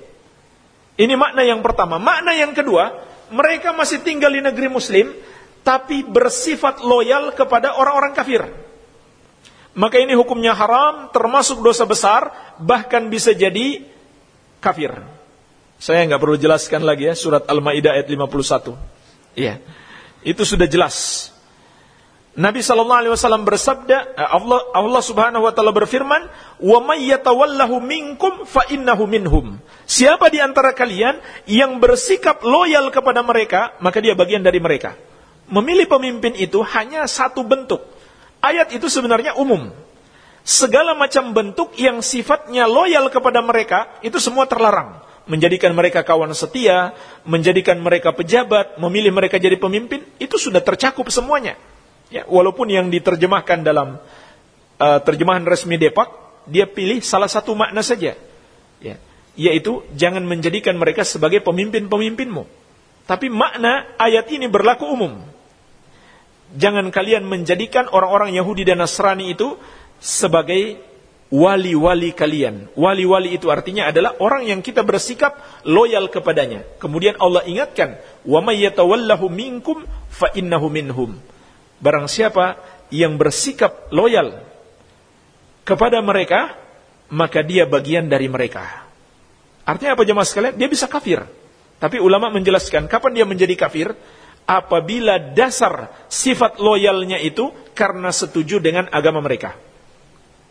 Ini makna yang pertama. Makna yang kedua, mereka masih tinggal di negeri muslim, tapi bersifat loyal kepada orang-orang kafir. Maka ini hukumnya haram, termasuk dosa besar, bahkan bisa jadi kafir. Saya nggak perlu jelaskan lagi ya, surat Al-Maidah ayat 51. Iya. Itu sudah jelas. Nabi sallallahu alaihi wasallam bersabda, eh, Allah Allah Subhanahu wa taala berfirman, "Wa may yatawallahu minkum fa innahu minhum." Siapa di antara kalian yang bersikap loyal kepada mereka, maka dia bagian dari mereka. Memilih pemimpin itu hanya satu bentuk. Ayat itu sebenarnya umum. Segala macam bentuk yang sifatnya loyal kepada mereka, itu semua terlarang. Menjadikan mereka kawan setia, menjadikan mereka pejabat, memilih mereka jadi pemimpin, itu sudah tercakup semuanya. Ya, walaupun yang diterjemahkan dalam uh, terjemahan resmi Depak, dia pilih salah satu makna saja. Ya, yaitu jangan menjadikan mereka sebagai pemimpin-pemimpinmu. Tapi makna ayat ini berlaku umum. Jangan kalian menjadikan orang-orang Yahudi dan Nasrani itu sebagai wali-wali kalian. Wali-wali itu artinya adalah orang yang kita bersikap loyal kepadanya. Kemudian Allah ingatkan, "Wa may yatawallahu minkum fa innahu minhum." Barang siapa yang bersikap loyal kepada mereka, maka dia bagian dari mereka. Artinya apa jemaah sekalian? Dia bisa kafir. Tapi ulama menjelaskan kapan dia menjadi kafir? Apabila dasar sifat loyalnya itu karena setuju dengan agama mereka.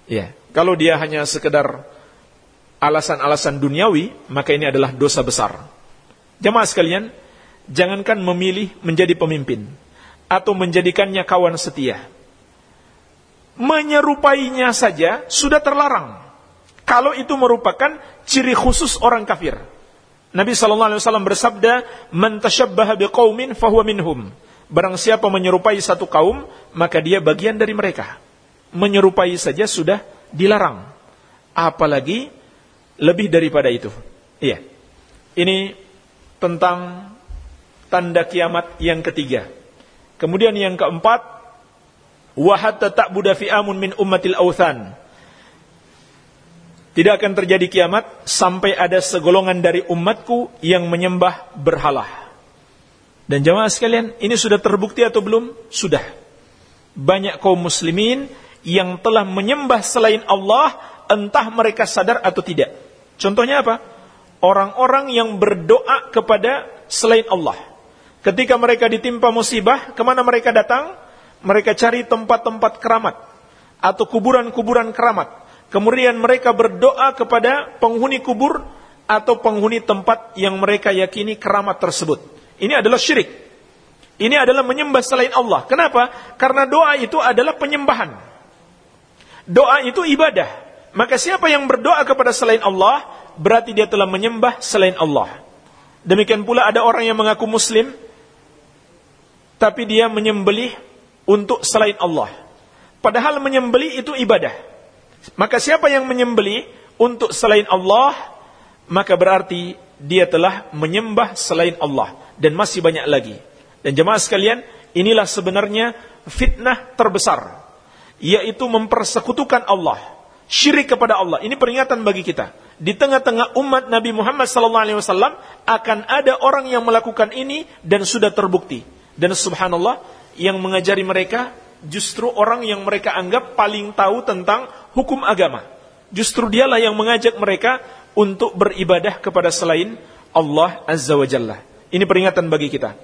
Ya, kalau dia hanya sekedar alasan-alasan duniawi, maka ini adalah dosa besar. Jemaah sekalian, jangankan memilih menjadi pemimpin atau menjadikannya kawan setia. Menyerupainya saja sudah terlarang. Kalau itu merupakan ciri khusus orang kafir. Nabi sallallahu alaihi wasallam bersabda, "Man tashabbaha biqaumin fahuwa minhum." Barang siapa menyerupai satu kaum, maka dia bagian dari mereka. Menyerupai saja sudah dilarang. Apalagi lebih daripada itu. Iya. Ini tentang tanda kiamat yang ketiga. Kemudian yang keempat, wa hatta ta'budu fi amun min ummatil authan. Tidak akan terjadi kiamat sampai ada segolongan dari umatku yang menyembah berhala. Dan jemaah sekalian, ini sudah terbukti atau belum? Sudah. Banyak kaum muslimin yang telah menyembah selain Allah, entah mereka sadar atau tidak. Contohnya apa? Orang-orang yang berdoa kepada selain Allah. Ketika mereka ditimpa musibah, ke mana mereka datang? Mereka cari tempat-tempat keramat atau kuburan-kuburan keramat. Kemudian mereka berdoa kepada penghuni kubur atau penghuni tempat yang mereka yakini keramat tersebut. Ini adalah syirik. Ini adalah menyembah selain Allah. Kenapa? Karena doa itu adalah penyembahan. Doa itu ibadah. Maka siapa yang berdoa kepada selain Allah, berarti dia telah menyembah selain Allah. Demikian pula ada orang yang mengaku muslim, tapi dia menyembelih untuk selain Allah. Padahal menyembelih itu ibadah. Maka siapa yang menyembelih untuk selain Allah, maka berarti dia telah menyembah selain Allah. Dan masih banyak lagi. Dan jemaah sekalian, inilah sebenarnya fitnah terbesar. Yaitu mempersekutukan Allah. Syirik kepada Allah. Ini peringatan bagi kita. Di tengah-tengah umat Nabi Muhammad SAW akan ada orang yang melakukan ini dan sudah terbukti. Dan subhanallah, yang mengajari mereka justru orang yang mereka anggap paling tahu tentang hukum agama. Justru dialah yang mengajak mereka untuk beribadah kepada selain Allah Azza wa Jalla. Ini peringatan bagi kita.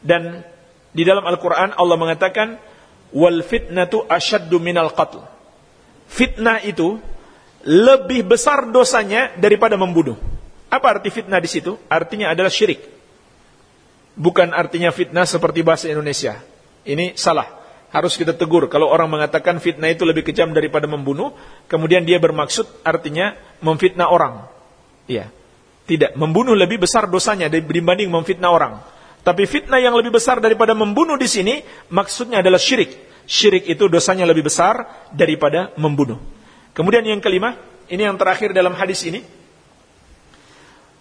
Dan di dalam Al-Quran Allah mengatakan, Wal fitnatu asyaddu minal qatl. Fitnah itu lebih besar dosanya daripada membunuh. Apa arti fitnah di situ? Artinya adalah syirik. Bukan artinya fitnah seperti bahasa Indonesia. Ini salah. Harus kita tegur. Kalau orang mengatakan fitnah itu lebih kejam daripada membunuh, kemudian dia bermaksud artinya memfitnah orang. Iya. Tidak. Membunuh lebih besar dosanya dibanding memfitnah orang. Tapi fitnah yang lebih besar daripada membunuh di sini maksudnya adalah syirik. Syirik itu dosanya lebih besar daripada membunuh. Kemudian yang kelima, ini yang terakhir dalam hadis ini.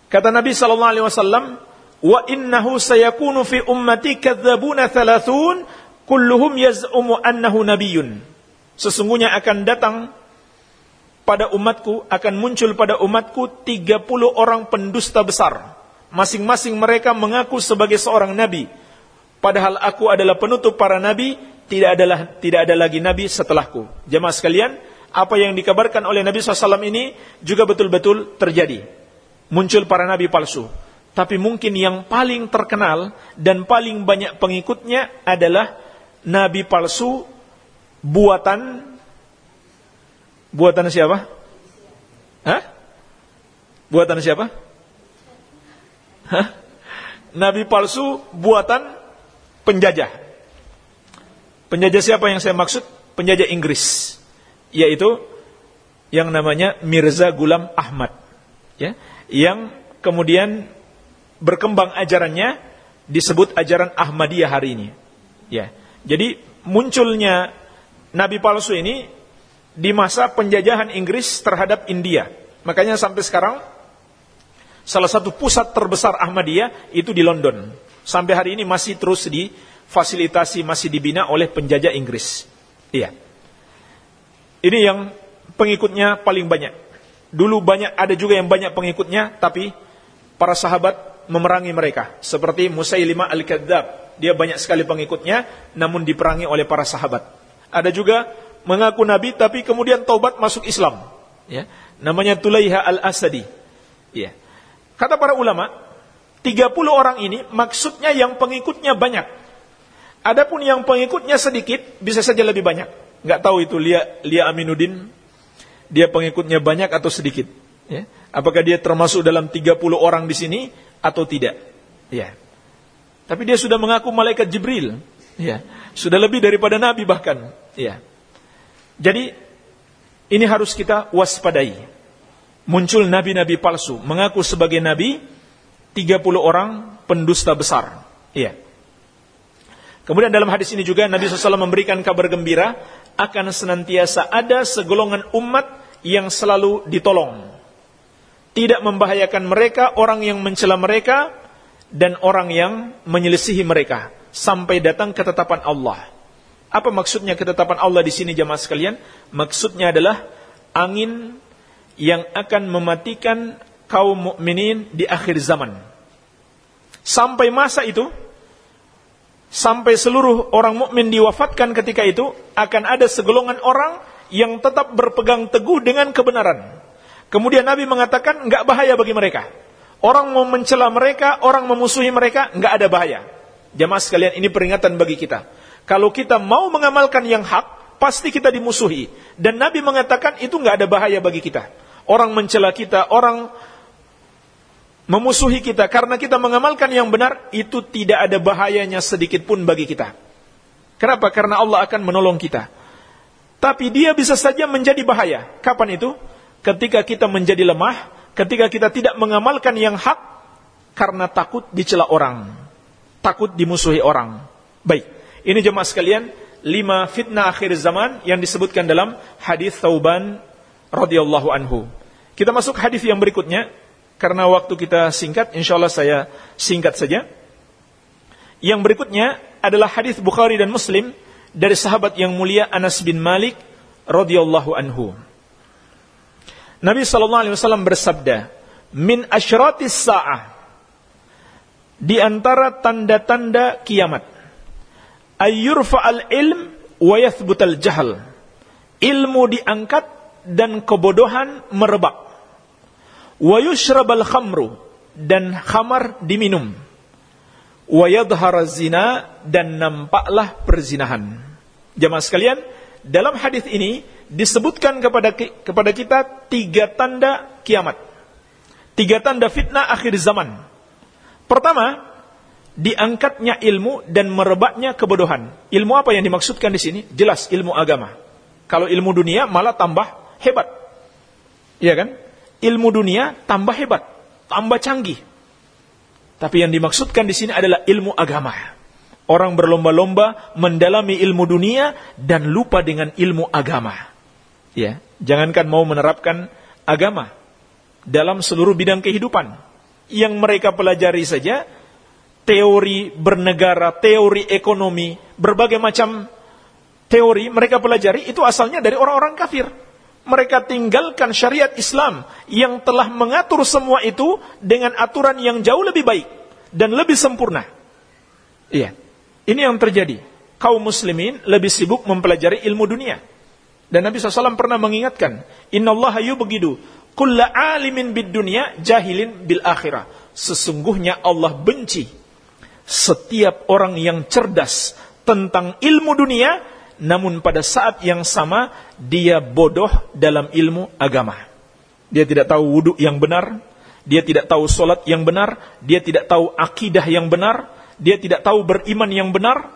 Kata Nabi sallallahu alaihi wasallam, "Wa innahu sayakunu fi ummati kadzabuna thalathun kulluhum yaz'umu annahu nabiyyun." Sesungguhnya akan datang pada umatku akan muncul pada umatku 30 orang pendusta besar Masing-masing mereka mengaku sebagai seorang nabi. Padahal aku adalah penutup para nabi, tidak adalah tidak ada lagi nabi setelahku. Jemaah sekalian, apa yang dikabarkan oleh Nabi SAW ini juga betul-betul terjadi. Muncul para nabi palsu. Tapi mungkin yang paling terkenal dan paling banyak pengikutnya adalah nabi palsu buatan buatan siapa? Hah? Buatan siapa? Nabi palsu buatan penjajah. Penjajah siapa yang saya maksud? Penjajah Inggris. Yaitu yang namanya Mirza Gulam Ahmad. Ya, yang kemudian berkembang ajarannya disebut ajaran Ahmadiyah hari ini. Ya. Jadi munculnya nabi palsu ini di masa penjajahan Inggris terhadap India. Makanya sampai sekarang salah satu pusat terbesar Ahmadiyah itu di London. Sampai hari ini masih terus difasilitasi, masih dibina oleh penjajah Inggris. Iya. Ini yang pengikutnya paling banyak. Dulu banyak ada juga yang banyak pengikutnya, tapi para sahabat memerangi mereka. Seperti Musailimah Al-Kadzab. Dia banyak sekali pengikutnya, namun diperangi oleh para sahabat. Ada juga mengaku nabi tapi kemudian taubat masuk Islam. Ya. Namanya Tulaiha Al-Asadi. Ya. Kata para ulama, 30 orang ini maksudnya yang pengikutnya banyak. Adapun yang pengikutnya sedikit, bisa saja lebih banyak. Nggak tahu itu Lia, Lia Aminuddin, dia pengikutnya banyak atau sedikit. Ya. Apakah dia termasuk dalam 30 orang di sini atau tidak? Ya. Tapi dia sudah mengaku malaikat Jibril. Ya. Sudah lebih daripada Nabi bahkan. Ya. Jadi ini harus kita waspadai muncul nabi-nabi palsu, mengaku sebagai nabi, 30 orang pendusta besar. Iya. Kemudian dalam hadis ini juga Nabi SAW memberikan kabar gembira akan senantiasa ada segolongan umat yang selalu ditolong. Tidak membahayakan mereka, orang yang mencela mereka, dan orang yang menyelisihi mereka. Sampai datang ketetapan Allah. Apa maksudnya ketetapan Allah di sini jamaah sekalian? Maksudnya adalah angin yang akan mematikan kaum mukminin di akhir zaman. Sampai masa itu, sampai seluruh orang mukmin diwafatkan ketika itu, akan ada segolongan orang yang tetap berpegang teguh dengan kebenaran. Kemudian Nabi mengatakan, nggak bahaya bagi mereka. Orang mau mencela mereka, orang memusuhi mereka, nggak ada bahaya. Jamaah sekalian, ini peringatan bagi kita. Kalau kita mau mengamalkan yang hak, pasti kita dimusuhi. Dan Nabi mengatakan itu nggak ada bahaya bagi kita orang mencela kita, orang memusuhi kita karena kita mengamalkan yang benar, itu tidak ada bahayanya sedikit pun bagi kita. Kenapa? Karena Allah akan menolong kita. Tapi dia bisa saja menjadi bahaya. Kapan itu? Ketika kita menjadi lemah, ketika kita tidak mengamalkan yang hak, karena takut dicela orang. Takut dimusuhi orang. Baik, ini jemaah sekalian, lima fitnah akhir zaman yang disebutkan dalam hadis Tauban radhiyallahu anhu. Kita masuk hadis yang berikutnya, karena waktu kita singkat, insya Allah saya singkat saja. Yang berikutnya adalah hadis Bukhari dan Muslim dari sahabat yang mulia Anas bin Malik radhiyallahu anhu. Nabi sallallahu alaihi wasallam bersabda, "Min asyratis sa'ah" di antara tanda-tanda kiamat. Ayyurfa al-ilm wa yathbut al-jahl. Ilmu diangkat dan kebodohan merebak wa yushrabal khamru dan khamar diminum wa yadhhara zina dan nampaklah perzinahan jemaah sekalian dalam hadis ini disebutkan kepada kepada kita tiga tanda kiamat tiga tanda fitnah akhir zaman pertama diangkatnya ilmu dan merebaknya kebodohan ilmu apa yang dimaksudkan di sini jelas ilmu agama kalau ilmu dunia malah tambah hebat Iya kan? ilmu dunia tambah hebat, tambah canggih. Tapi yang dimaksudkan di sini adalah ilmu agama. Orang berlomba-lomba mendalami ilmu dunia dan lupa dengan ilmu agama. Ya, jangankan mau menerapkan agama dalam seluruh bidang kehidupan. Yang mereka pelajari saja teori bernegara, teori ekonomi, berbagai macam teori mereka pelajari itu asalnya dari orang-orang kafir mereka tinggalkan syariat Islam yang telah mengatur semua itu dengan aturan yang jauh lebih baik dan lebih sempurna. Iya. Ini yang terjadi. Kaum muslimin lebih sibuk mempelajari ilmu dunia. Dan Nabi SAW pernah mengingatkan, Inna Allah begitu. Kulla alimin bid dunia jahilin bil akhirah. Sesungguhnya Allah benci setiap orang yang cerdas tentang ilmu dunia namun pada saat yang sama dia bodoh dalam ilmu agama. Dia tidak tahu wudhu yang benar, dia tidak tahu solat yang benar, dia tidak tahu akidah yang benar, dia tidak tahu beriman yang benar,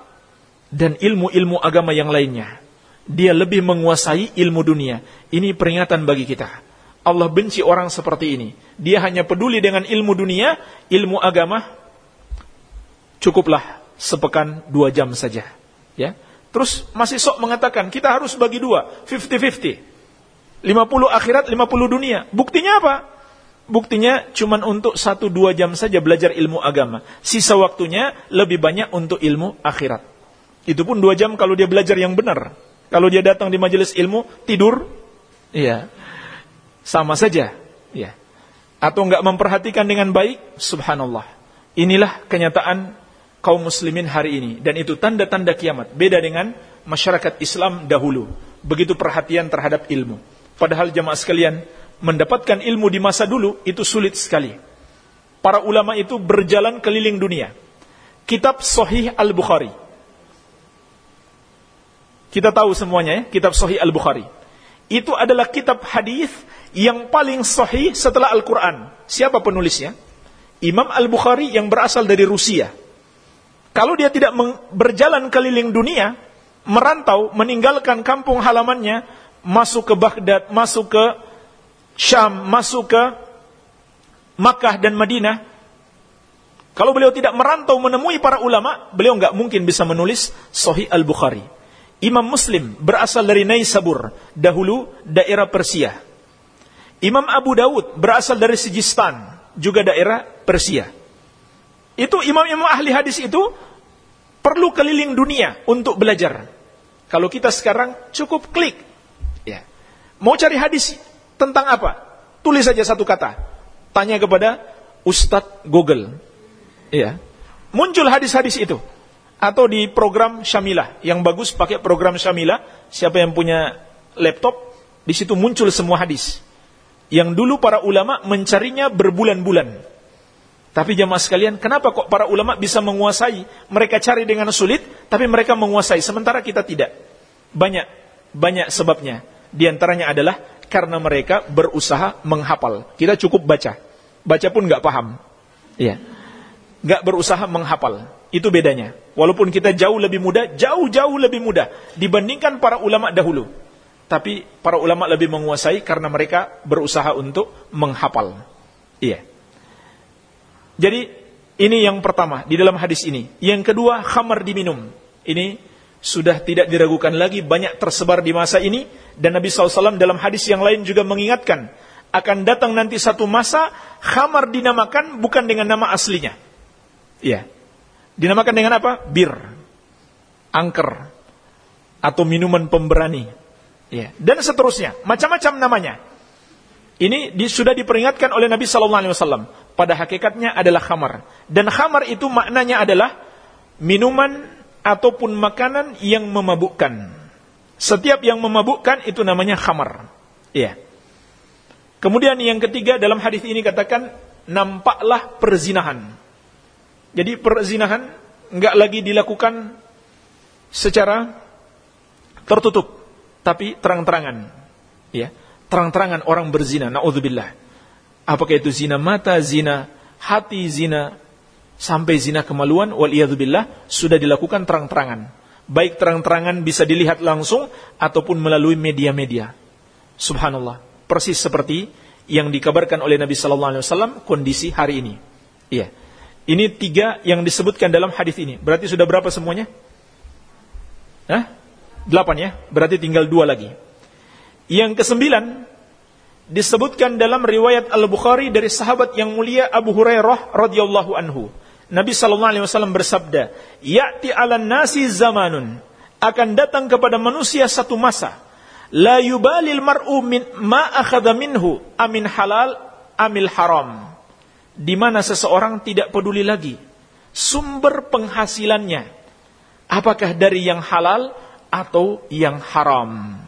dan ilmu-ilmu agama yang lainnya. Dia lebih menguasai ilmu dunia. Ini peringatan bagi kita. Allah benci orang seperti ini. Dia hanya peduli dengan ilmu dunia, ilmu agama, cukuplah sepekan dua jam saja. Ya, Terus masih sok mengatakan kita harus bagi dua, 50-50. 50 akhirat, 50 dunia. Buktinya apa? Buktinya cuma untuk satu dua jam saja belajar ilmu agama. Sisa waktunya lebih banyak untuk ilmu akhirat. Itu pun dua jam kalau dia belajar yang benar. Kalau dia datang di majelis ilmu, tidur, iya, sama saja, ya. Atau enggak memperhatikan dengan baik, subhanallah. Inilah kenyataan kaum muslimin hari ini. Dan itu tanda-tanda kiamat. Beda dengan masyarakat Islam dahulu. Begitu perhatian terhadap ilmu. Padahal jamaah sekalian mendapatkan ilmu di masa dulu itu sulit sekali. Para ulama itu berjalan keliling dunia. Kitab Sahih Al-Bukhari kita tahu semuanya ya kitab Sahih Al-Bukhari. Itu adalah kitab hadis yang paling sahih setelah Al-Quran. Siapa penulisnya? Imam Al-Bukhari yang berasal dari Rusia. Kalau dia tidak berjalan keliling dunia, merantau, meninggalkan kampung halamannya, masuk ke Baghdad, masuk ke Syam, masuk ke Makkah dan Madinah, kalau beliau tidak merantau menemui para ulama, beliau nggak mungkin bisa menulis Sahih Al-Bukhari. Imam Muslim berasal dari Naisabur, dahulu daerah Persia. Imam Abu Dawud berasal dari Sijistan, juga daerah Persia. Itu imam-imam ahli hadis itu perlu keliling dunia untuk belajar. Kalau kita sekarang cukup klik. Ya. Mau cari hadis tentang apa? Tulis saja satu kata. Tanya kepada Ustadz Google. Ya. Muncul hadis-hadis itu. Atau di program Syamilah. Yang bagus pakai program Syamilah. Siapa yang punya laptop, di situ muncul semua hadis. Yang dulu para ulama mencarinya berbulan-bulan. Tapi jamaah sekalian, kenapa kok para ulama bisa menguasai? Mereka cari dengan sulit, tapi mereka menguasai. Sementara kita tidak. Banyak, banyak sebabnya. Di antaranya adalah karena mereka berusaha menghafal. Kita cukup baca. baca pun nggak paham. Iya. Nggak berusaha menghafal. Itu bedanya. Walaupun kita jauh lebih mudah, jauh-jauh lebih mudah dibandingkan para ulama dahulu. Tapi para ulama lebih menguasai karena mereka berusaha untuk menghafal. Iya. Jadi ini yang pertama di dalam hadis ini. Yang kedua, khamar diminum. Ini sudah tidak diragukan lagi banyak tersebar di masa ini dan Nabi SAW dalam hadis yang lain juga mengingatkan akan datang nanti satu masa khamar dinamakan bukan dengan nama aslinya. Iya. Dinamakan dengan apa? Bir, angker, atau minuman pemberani. Ya. Dan seterusnya, macam-macam namanya. Ini di, sudah diperingatkan oleh Nabi Wasallam. Pada hakikatnya adalah khamar. Dan khamar itu maknanya adalah minuman ataupun makanan yang memabukkan. Setiap yang memabukkan itu namanya khamar. Ya. Kemudian yang ketiga dalam hadis ini katakan nampaklah perzinahan. Jadi perzinahan nggak lagi dilakukan secara tertutup, tapi terang-terangan. Ya, terang-terangan orang berzina. Nauzubillah. Apakah itu zina mata, zina hati, zina sampai zina kemaluan? Wal sudah dilakukan terang-terangan. Baik terang-terangan bisa dilihat langsung ataupun melalui media-media. Subhanallah. Persis seperti yang dikabarkan oleh Nabi Sallallahu Alaihi Wasallam kondisi hari ini. Iya. Ini tiga yang disebutkan dalam hadis ini. Berarti sudah berapa semuanya? Hah? Delapan ya. Berarti tinggal dua lagi. Yang kesembilan disebutkan dalam riwayat Al Bukhari dari sahabat yang mulia Abu Hurairah radhiyallahu anhu. Nabi sallallahu alaihi wasallam bersabda, "Ya'ti 'alan nasi zamanun." Akan datang kepada manusia satu masa, la yubalil mar'u min ma akhadha minhu amin halal amil haram di mana seseorang tidak peduli lagi sumber penghasilannya apakah dari yang halal atau yang haram.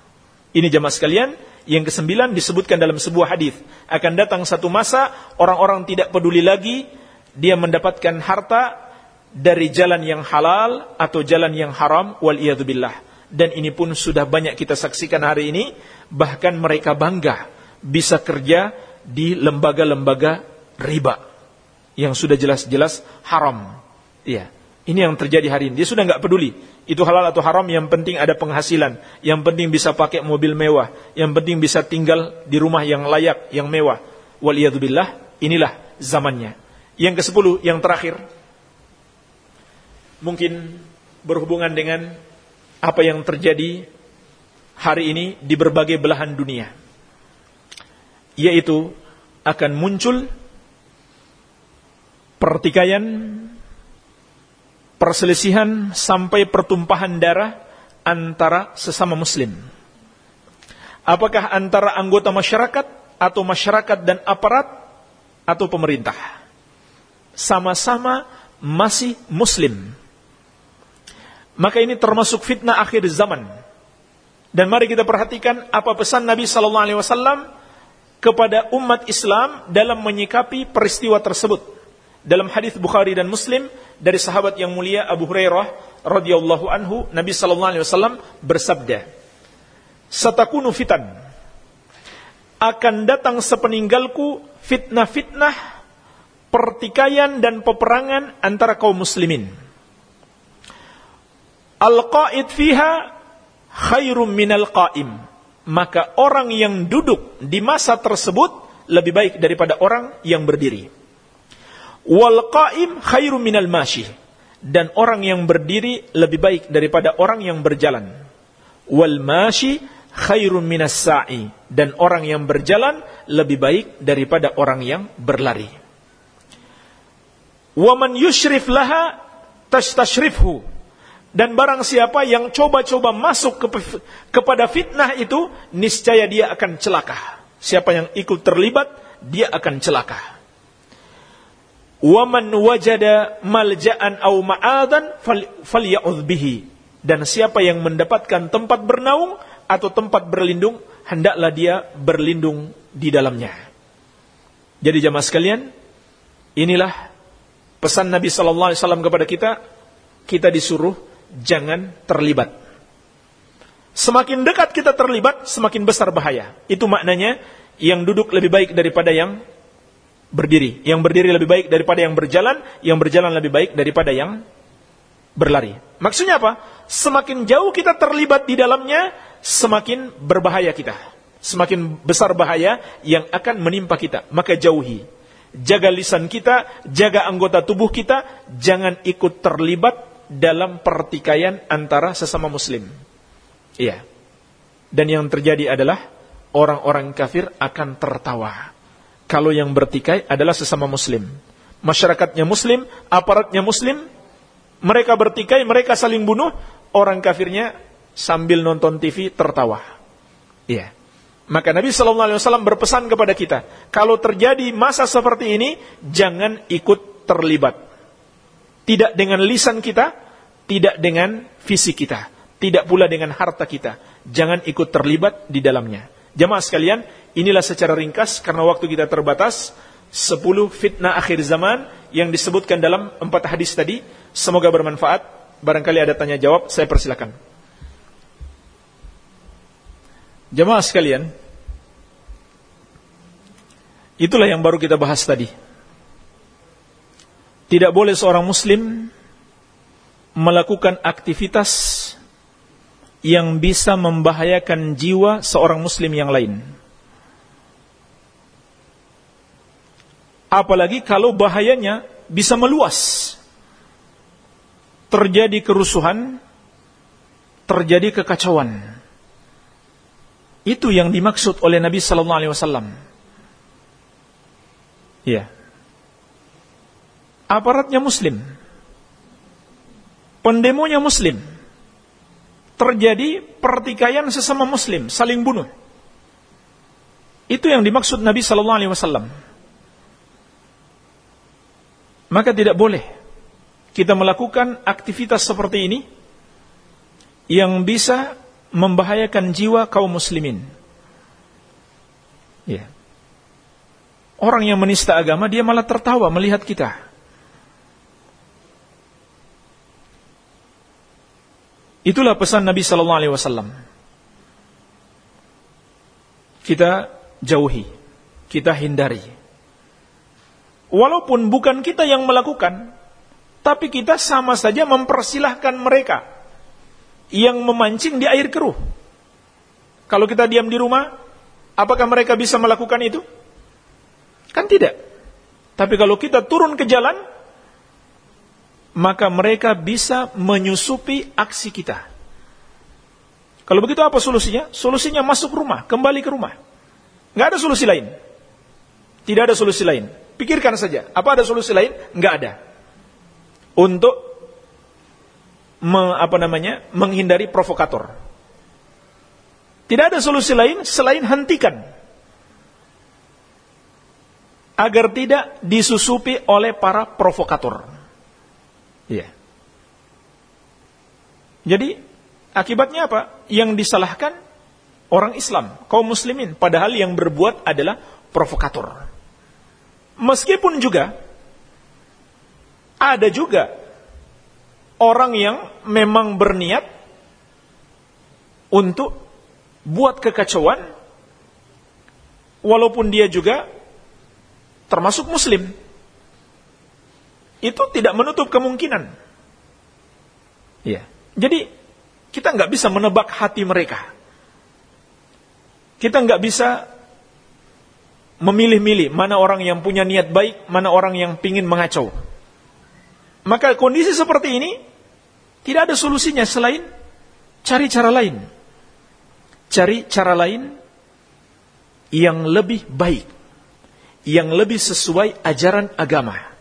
Ini jemaah sekalian, yang kesembilan disebutkan dalam sebuah hadis akan datang satu masa orang-orang tidak peduli lagi dia mendapatkan harta dari jalan yang halal atau jalan yang haram wal billah. Dan ini pun sudah banyak kita saksikan hari ini bahkan mereka bangga bisa kerja di lembaga-lembaga riba yang sudah jelas-jelas haram. Iya. Ini yang terjadi hari ini. Dia sudah nggak peduli itu halal atau haram. Yang penting ada penghasilan. Yang penting bisa pakai mobil mewah. Yang penting bisa tinggal di rumah yang layak, yang mewah. Waliyadzubillah. Inilah zamannya. Yang ke sepuluh, yang terakhir, mungkin berhubungan dengan apa yang terjadi hari ini di berbagai belahan dunia, yaitu akan muncul pertikaian, perselisihan sampai pertumpahan darah antara sesama muslim. Apakah antara anggota masyarakat atau masyarakat dan aparat atau pemerintah? Sama-sama masih muslim. Maka ini termasuk fitnah akhir zaman. Dan mari kita perhatikan apa pesan Nabi sallallahu alaihi wasallam kepada umat Islam dalam menyikapi peristiwa tersebut dalam hadis Bukhari dan Muslim dari sahabat yang mulia Abu Hurairah radhiyallahu anhu Nabi sallallahu alaihi wasallam bersabda Satakunu fitan. Akan datang sepeninggalku fitnah-fitnah pertikaian dan peperangan antara kaum muslimin. Al-qa'id fiha khairum minal qa'im. Maka orang yang duduk di masa tersebut lebih baik daripada orang yang berdiri Wal qaim khairu minal mashi. Dan orang yang berdiri lebih baik daripada orang yang berjalan. Wal mashi khairun minas sa'i. Dan orang yang berjalan lebih baik daripada orang yang berlari. Waman yushrif laha tastashrifhu. Dan barang siapa yang coba-coba masuk ke, kepada fitnah itu, niscaya dia akan celaka. Siapa yang ikut terlibat, dia akan celaka. Waman wajada malja'an au ma'adan falya'udh bihi. Dan siapa yang mendapatkan tempat bernaung atau tempat berlindung, hendaklah dia berlindung di dalamnya. Jadi jamaah sekalian, inilah pesan Nabi sallallahu alaihi wasallam kepada kita, kita disuruh jangan terlibat. Semakin dekat kita terlibat, semakin besar bahaya. Itu maknanya yang duduk lebih baik daripada yang berdiri. Yang berdiri lebih baik daripada yang berjalan, yang berjalan lebih baik daripada yang berlari. Maksudnya apa? Semakin jauh kita terlibat di dalamnya, semakin berbahaya kita. Semakin besar bahaya yang akan menimpa kita. Maka jauhi. Jaga lisan kita, jaga anggota tubuh kita, jangan ikut terlibat dalam pertikaian antara sesama muslim. Iya. Dan yang terjadi adalah orang-orang kafir akan tertawa kalau yang bertikai adalah sesama muslim. Masyarakatnya muslim, aparatnya muslim, mereka bertikai, mereka saling bunuh, orang kafirnya sambil nonton TV tertawa. Iya. Maka Nabi Shallallahu Alaihi Wasallam berpesan kepada kita, kalau terjadi masa seperti ini, jangan ikut terlibat. Tidak dengan lisan kita, tidak dengan fisik kita, tidak pula dengan harta kita. Jangan ikut terlibat di dalamnya. Jamaah sekalian, inilah secara ringkas karena waktu kita terbatas 10 fitnah akhir zaman yang disebutkan dalam empat hadis tadi. Semoga bermanfaat. Barangkali ada tanya jawab, saya persilakan. Jamaah sekalian, itulah yang baru kita bahas tadi. Tidak boleh seorang muslim melakukan aktivitas yang bisa membahayakan jiwa seorang muslim yang lain. Apalagi kalau bahayanya bisa meluas. Terjadi kerusuhan, terjadi kekacauan. Itu yang dimaksud oleh Nabi sallallahu alaihi wasallam. Ya. Aparatnya muslim. Pendemonya muslim terjadi pertikaian sesama muslim, saling bunuh. Itu yang dimaksud Nabi sallallahu alaihi wasallam. Maka tidak boleh kita melakukan aktivitas seperti ini yang bisa membahayakan jiwa kaum muslimin. Ya. Orang yang menista agama dia malah tertawa melihat kita. Itulah pesan Nabi Sallallahu Alaihi Wasallam. Kita jauhi, kita hindari. Walaupun bukan kita yang melakukan, tapi kita sama saja mempersilahkan mereka yang memancing di air keruh. Kalau kita diam di rumah, apakah mereka bisa melakukan itu? Kan tidak. Tapi kalau kita turun ke jalan, maka mereka bisa menyusupi aksi kita. Kalau begitu apa solusinya? Solusinya masuk rumah, kembali ke rumah. Nggak ada solusi lain. Tidak ada solusi lain. Pikirkan saja, apa ada solusi lain? Nggak ada. Untuk me, apa namanya? menghindari provokator. Tidak ada solusi lain selain hentikan. Agar tidak disusupi oleh para provokator. Iya. Jadi akibatnya apa? Yang disalahkan orang Islam, kaum muslimin, padahal yang berbuat adalah provokator. Meskipun juga ada juga orang yang memang berniat untuk buat kekacauan walaupun dia juga termasuk muslim itu tidak menutup kemungkinan. Ya. Jadi kita nggak bisa menebak hati mereka. Kita nggak bisa memilih-milih mana orang yang punya niat baik, mana orang yang pingin mengacau. Maka kondisi seperti ini tidak ada solusinya selain cari cara lain. Cari cara lain yang lebih baik, yang lebih sesuai ajaran agama.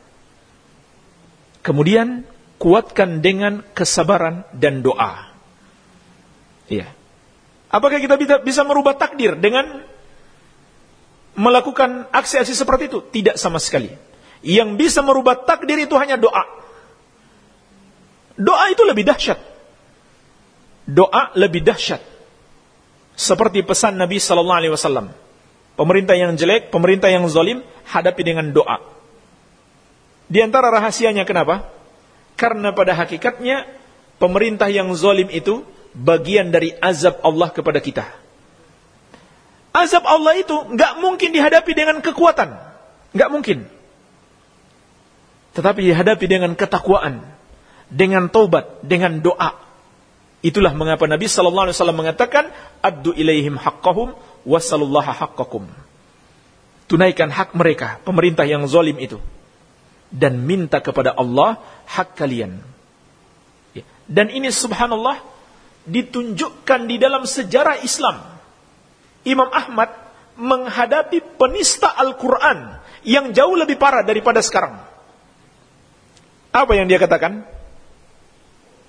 Kemudian kuatkan dengan kesabaran dan doa. Iya. Apakah kita bisa, merubah takdir dengan melakukan aksi-aksi seperti itu? Tidak sama sekali. Yang bisa merubah takdir itu hanya doa. Doa itu lebih dahsyat. Doa lebih dahsyat. Seperti pesan Nabi Sallallahu Alaihi Wasallam. Pemerintah yang jelek, pemerintah yang zalim, hadapi dengan doa. Di antara rahasianya kenapa? Karena pada hakikatnya pemerintah yang zalim itu bagian dari azab Allah kepada kita. Azab Allah itu nggak mungkin dihadapi dengan kekuatan. Nggak mungkin. Tetapi dihadapi dengan ketakwaan, dengan taubat, dengan doa. Itulah mengapa Nabi sallallahu alaihi wasallam mengatakan, "Addu ilaihim haqqahum wasallallahu haqqakum." Tunaikan hak mereka, pemerintah yang zalim itu. Dan minta kepada Allah hak kalian. Ya. Dan ini subhanallah ditunjukkan di dalam sejarah Islam. Imam Ahmad menghadapi penista Al-Quran yang jauh lebih parah daripada sekarang. Apa yang dia katakan?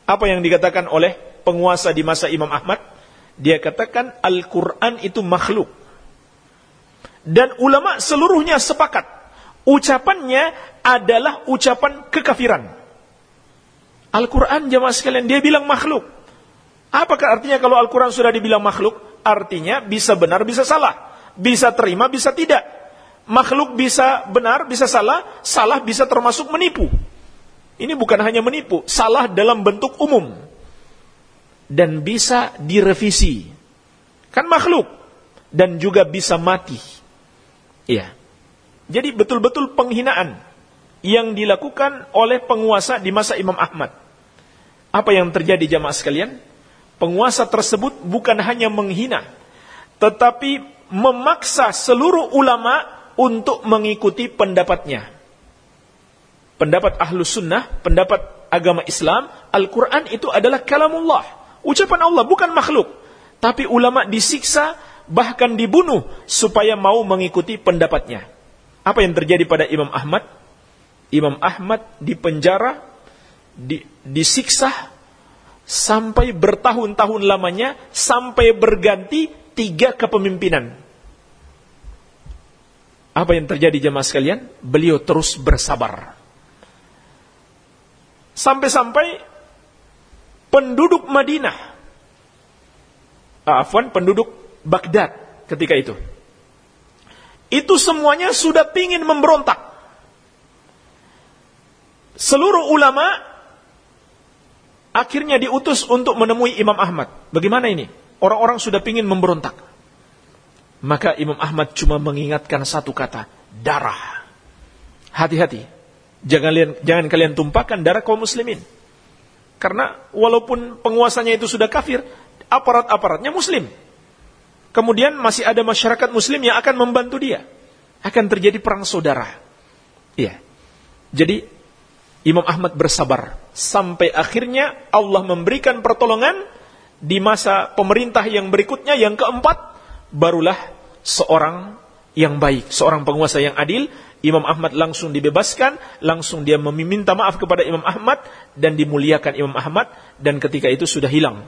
Apa yang dikatakan oleh penguasa di masa Imam Ahmad? Dia katakan Al-Quran itu makhluk. Dan ulama seluruhnya sepakat. Ucapannya adalah ucapan kekafiran. Al-Quran jamaah sekalian, dia bilang makhluk. Apakah artinya kalau Al-Quran sudah dibilang makhluk? Artinya bisa benar, bisa salah. Bisa terima, bisa tidak. Makhluk bisa benar, bisa salah. Salah bisa termasuk menipu. Ini bukan hanya menipu, salah dalam bentuk umum. Dan bisa direvisi. Kan makhluk. Dan juga bisa mati. Iya. Jadi betul-betul penghinaan yang dilakukan oleh penguasa di masa Imam Ahmad. Apa yang terjadi jamaah sekalian? Penguasa tersebut bukan hanya menghina, tetapi memaksa seluruh ulama untuk mengikuti pendapatnya pendapat ahlu sunnah, pendapat agama Islam, Al-Quran itu adalah kalamullah. Ucapan Allah, bukan makhluk. Tapi ulama disiksa, bahkan dibunuh, supaya mau mengikuti pendapatnya. Apa yang terjadi pada Imam Ahmad? Imam Ahmad dipenjara, di, disiksa, sampai bertahun-tahun lamanya, sampai berganti tiga kepemimpinan. Apa yang terjadi jemaah sekalian? Beliau terus bersabar. Sampai-sampai penduduk Madinah, afwan penduduk Baghdad ketika itu. Itu semuanya sudah pingin memberontak. Seluruh ulama akhirnya diutus untuk menemui Imam Ahmad. Bagaimana ini? Orang-orang sudah pingin memberontak. Maka Imam Ahmad cuma mengingatkan satu kata, darah. Hati-hati. Jangan jangan kalian tumpahkan darah kaum muslimin. Karena walaupun penguasanya itu sudah kafir, aparat-aparatnya muslim. Kemudian masih ada masyarakat muslim yang akan membantu dia. Akan terjadi perang saudara. Iya. Jadi Imam Ahmad bersabar sampai akhirnya Allah memberikan pertolongan di masa pemerintah yang berikutnya yang keempat barulah seorang yang baik, seorang penguasa yang adil Imam Ahmad langsung dibebaskan, langsung dia meminta maaf kepada Imam Ahmad dan dimuliakan Imam Ahmad dan ketika itu sudah hilang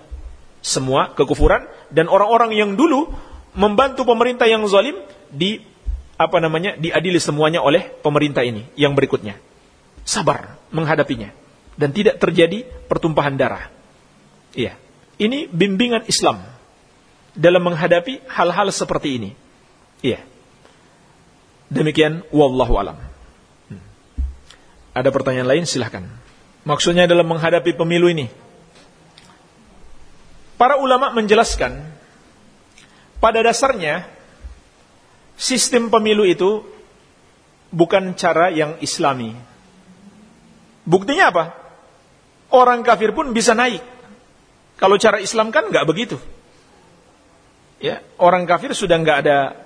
semua kekufuran dan orang-orang yang dulu membantu pemerintah yang zalim di apa namanya diadili semuanya oleh pemerintah ini yang berikutnya. Sabar menghadapinya dan tidak terjadi pertumpahan darah. Iya. Ini bimbingan Islam dalam menghadapi hal-hal seperti ini. Iya. Demikian wallahu alam. Hmm. Ada pertanyaan lain silahkan. Maksudnya dalam menghadapi pemilu ini. Para ulama menjelaskan pada dasarnya sistem pemilu itu bukan cara yang islami. Buktinya apa? Orang kafir pun bisa naik. Kalau cara Islam kan nggak begitu. Ya, orang kafir sudah nggak ada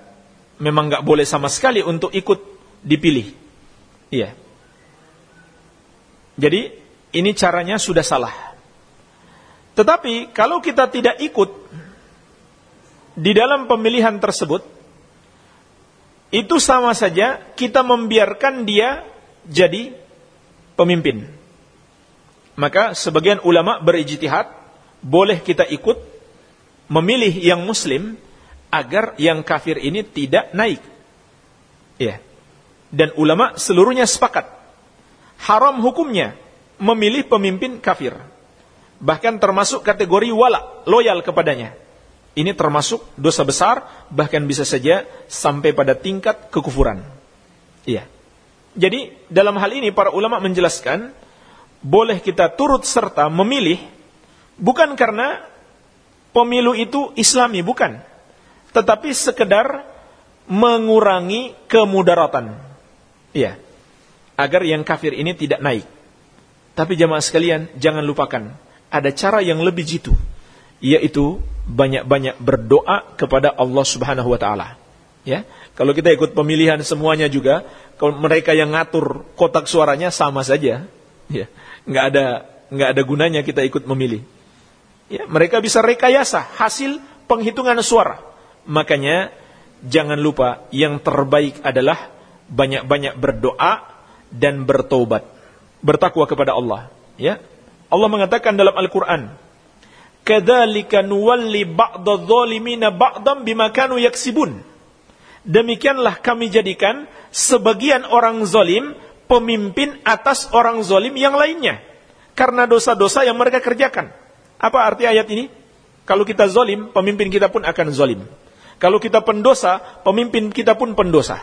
memang nggak boleh sama sekali untuk ikut dipilih. Iya. Jadi ini caranya sudah salah. Tetapi kalau kita tidak ikut di dalam pemilihan tersebut, itu sama saja kita membiarkan dia jadi pemimpin. Maka sebagian ulama berijtihad, boleh kita ikut memilih yang muslim agar yang kafir ini tidak naik. Ya. Dan ulama seluruhnya sepakat. Haram hukumnya memilih pemimpin kafir. Bahkan termasuk kategori wala, loyal kepadanya. Ini termasuk dosa besar, bahkan bisa saja sampai pada tingkat kekufuran. Iya. Jadi dalam hal ini para ulama menjelaskan boleh kita turut serta memilih bukan karena pemilu itu islami, bukan tetapi sekedar mengurangi kemudaratan. Iya. Agar yang kafir ini tidak naik. Tapi jamaah sekalian, jangan lupakan. Ada cara yang lebih jitu. Yaitu banyak-banyak berdoa kepada Allah subhanahu wa ta'ala. Ya, kalau kita ikut pemilihan semuanya juga, kalau mereka yang ngatur kotak suaranya sama saja. Ya, nggak ada nggak ada gunanya kita ikut memilih. Ya, mereka bisa rekayasa hasil penghitungan suara. Makanya jangan lupa yang terbaik adalah banyak-banyak berdoa dan bertobat, bertakwa kepada Allah. Ya, Allah mengatakan dalam Al-Quran, "Kadzalika nuwalli ba'dadh dhalimina ba'dam bima kanu yaksibun." Demikianlah kami jadikan sebagian orang zolim pemimpin atas orang zolim yang lainnya. Karena dosa-dosa yang mereka kerjakan. Apa arti ayat ini? Kalau kita zolim, pemimpin kita pun akan zolim. Kalau kita pendosa, pemimpin kita pun pendosa.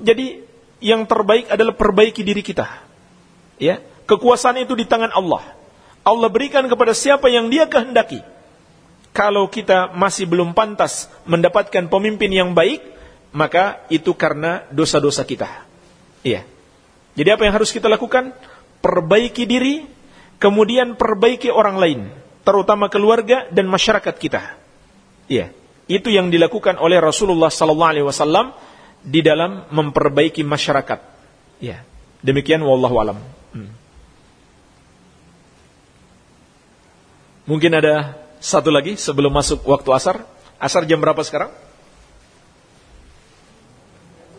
Jadi yang terbaik adalah perbaiki diri kita. Ya, kekuasaan itu di tangan Allah. Allah berikan kepada siapa yang Dia kehendaki. Kalau kita masih belum pantas mendapatkan pemimpin yang baik, maka itu karena dosa-dosa kita. Iya. Jadi apa yang harus kita lakukan? Perbaiki diri, kemudian perbaiki orang lain, terutama keluarga dan masyarakat kita. Iya. Itu yang dilakukan oleh Rasulullah wasallam di dalam memperbaiki masyarakat. Ya. Demikian wallahu alam. Hmm. Mungkin ada satu lagi sebelum masuk waktu asar. Asar jam berapa sekarang?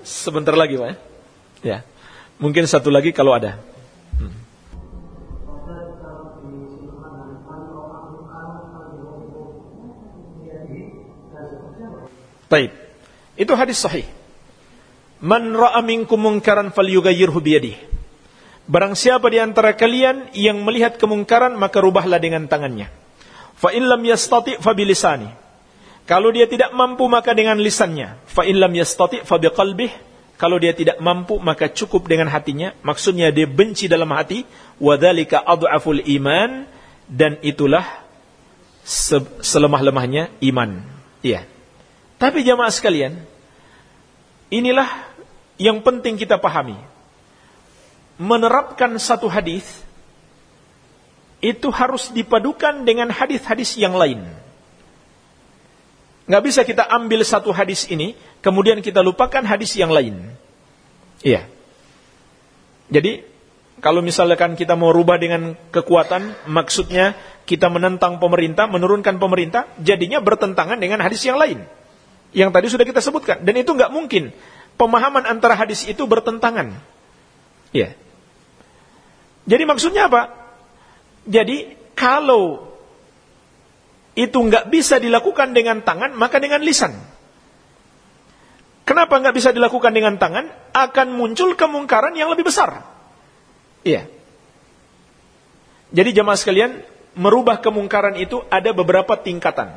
sebentar lagi Pak ya. ya. Mungkin satu lagi kalau ada. Hmm. Itu hadis sahih. Man ra'a minkum munkaran falyughayyirhu biyadihi. Barang siapa di antara kalian yang melihat kemungkaran maka rubahlah dengan tangannya. Fa in lam yastati fa bilisani. Kalau dia tidak mampu maka dengan lisannya. Fa illam yastati fa biqalbih. Kalau dia tidak mampu maka cukup dengan hatinya. Maksudnya dia benci dalam hati. Wadzalika adhaful iman dan itulah se selemah-lemahnya iman. Iya. Tapi jamaah sekalian, inilah yang penting kita pahami. Menerapkan satu hadis itu harus dipadukan dengan hadis-hadis yang lain. Nggak bisa kita ambil satu hadis ini, kemudian kita lupakan hadis yang lain. Iya. Jadi, kalau misalkan kita mau rubah dengan kekuatan, maksudnya kita menentang pemerintah, menurunkan pemerintah, jadinya bertentangan dengan hadis yang lain. Yang tadi sudah kita sebutkan. Dan itu nggak mungkin. Pemahaman antara hadis itu bertentangan. Iya. Jadi maksudnya apa? Jadi kalau itu nggak bisa dilakukan dengan tangan, maka dengan lisan. Kenapa nggak bisa dilakukan dengan tangan? Akan muncul kemungkaran yang lebih besar. Iya. Jadi jemaah sekalian, merubah kemungkaran itu ada beberapa tingkatan.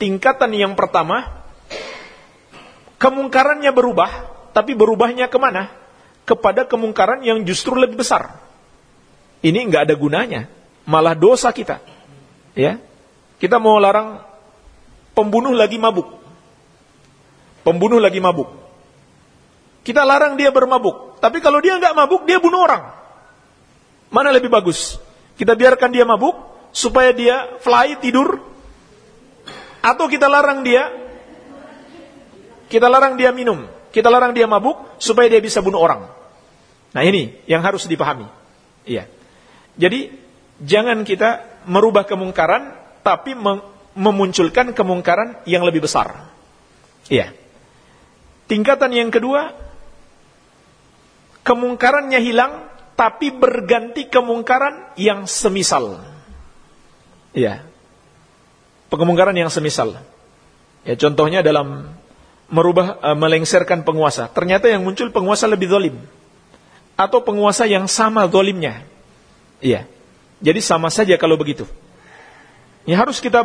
Tingkatan yang pertama, kemungkarannya berubah, tapi berubahnya ke mana? Kepada kemungkaran yang justru lebih besar. Ini nggak ada gunanya, malah dosa kita. Ya, kita mau larang pembunuh lagi mabuk. Pembunuh lagi mabuk. Kita larang dia bermabuk. Tapi kalau dia nggak mabuk, dia bunuh orang. Mana lebih bagus? Kita biarkan dia mabuk supaya dia fly tidur atau kita larang dia kita larang dia minum, kita larang dia mabuk supaya dia bisa bunuh orang. Nah, ini yang harus dipahami. Iya. Jadi jangan kita merubah kemungkaran tapi memunculkan kemungkaran yang lebih besar. Iya. Tingkatan yang kedua, kemungkarannya hilang, tapi berganti kemungkaran yang semisal. Iya. Kemungkaran yang semisal. Ya, contohnya dalam merubah, uh, melengsarkan penguasa. Ternyata yang muncul penguasa lebih zalim. Atau penguasa yang sama zalimnya. Iya. Jadi sama saja kalau begitu. Ini harus kita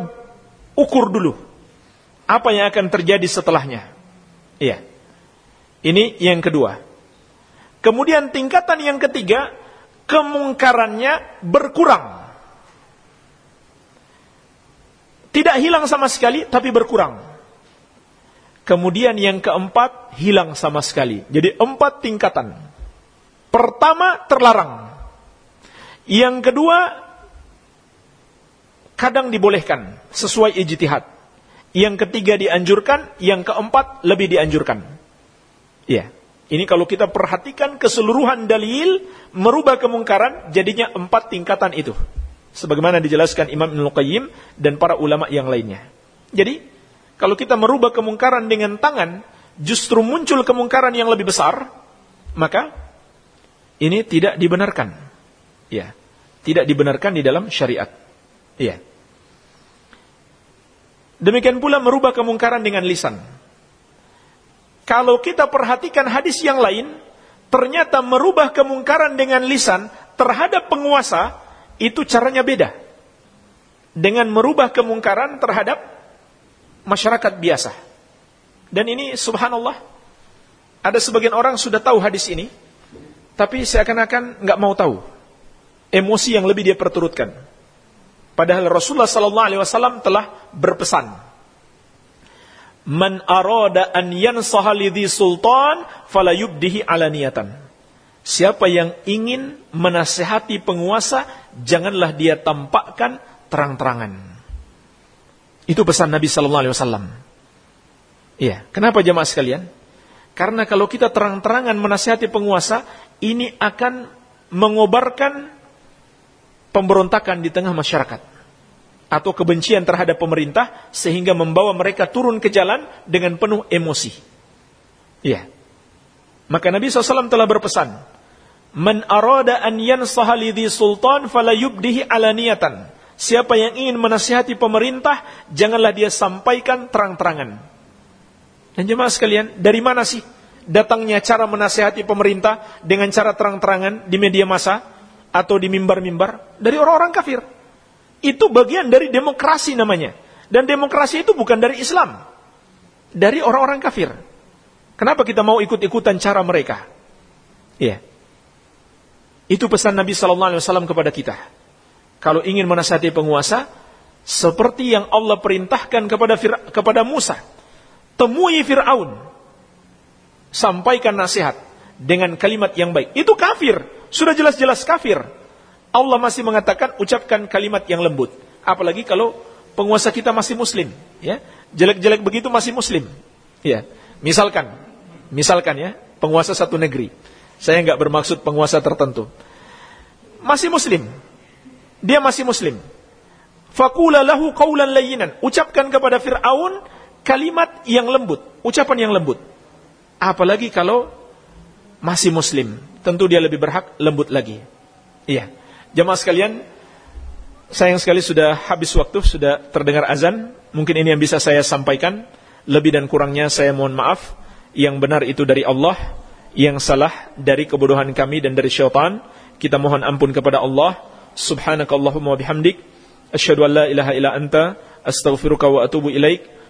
ukur dulu. Apa yang akan terjadi setelahnya. Iya. Ini yang kedua. Kemudian tingkatan yang ketiga, kemungkarannya berkurang. Tidak hilang sama sekali, tapi berkurang. Kemudian yang keempat, hilang sama sekali. Jadi empat tingkatan. Pertama, terlarang. Yang kedua, kadang dibolehkan sesuai ijtihad. Yang ketiga dianjurkan, yang keempat lebih dianjurkan. Ya. Ini kalau kita perhatikan keseluruhan dalil merubah kemungkaran jadinya empat tingkatan itu. Sebagaimana dijelaskan Imam Ibn Qayyim dan para ulama yang lainnya. Jadi, kalau kita merubah kemungkaran dengan tangan, justru muncul kemungkaran yang lebih besar, maka ini tidak dibenarkan. Ya. Tidak dibenarkan di dalam syariat. Ya. Demikian pula merubah kemungkaran dengan lisan. Kalau kita perhatikan hadis yang lain, ternyata merubah kemungkaran dengan lisan terhadap penguasa itu caranya beda. Dengan merubah kemungkaran terhadap masyarakat biasa. Dan ini subhanallah, ada sebagian orang sudah tahu hadis ini, tapi seakan-akan nggak mau tahu. Emosi yang lebih dia perturutkan. Padahal Rasulullah sallallahu alaihi wasallam telah berpesan. Man arada an yansaha lidhi sultan fala yubdihi alaniyatan. Siapa yang ingin menasehati penguasa, janganlah dia tampakkan terang-terangan. Itu pesan Nabi sallallahu alaihi wasallam. Iya, kenapa jemaah sekalian? Karena kalau kita terang-terangan menasihati penguasa, ini akan mengobarkan pemberontakan di tengah masyarakat atau kebencian terhadap pemerintah sehingga membawa mereka turun ke jalan dengan penuh emosi. Ya. Maka Nabi SAW telah berpesan, "Man arada an yansaha sultan fala yubdihi alaniyatan." Siapa yang ingin menasihati pemerintah, janganlah dia sampaikan terang-terangan. Dan jemaah sekalian, dari mana sih datangnya cara menasihati pemerintah dengan cara terang-terangan di media massa? Atau di mimbar-mimbar dari orang-orang kafir. Itu bagian dari demokrasi namanya. Dan demokrasi itu bukan dari Islam. Dari orang-orang kafir. Kenapa kita mau ikut-ikutan cara mereka? Iya. Itu pesan Nabi sallallahu alaihi wasallam kepada kita. Kalau ingin menasihati penguasa, seperti yang Allah perintahkan kepada Fir kepada Musa, temui Firaun. Sampaikan nasihat dengan kalimat yang baik. Itu kafir. Sudah jelas-jelas kafir. Allah masih mengatakan ucapkan kalimat yang lembut. Apalagi kalau penguasa kita masih muslim, ya. Jelek-jelek begitu masih muslim. Ya. Misalkan, misalkan ya, penguasa satu negeri. Saya nggak bermaksud penguasa tertentu. Masih muslim. Dia masih muslim. Fakula lahu qawlan layyinan. Ucapkan kepada Fir'aun kalimat yang lembut, ucapan yang lembut. Apalagi kalau masih muslim tentu dia lebih berhak lembut lagi. Iya. Jemaah sekalian, sayang sekali sudah habis waktu, sudah terdengar azan. Mungkin ini yang bisa saya sampaikan. Lebih dan kurangnya saya mohon maaf. Yang benar itu dari Allah, yang salah dari kebodohan kami dan dari syaitan. Kita mohon ampun kepada Allah. Subhanakallahumma bihamdik. Asyhadu an la ilaha illa anta astaghfiruka wa atubu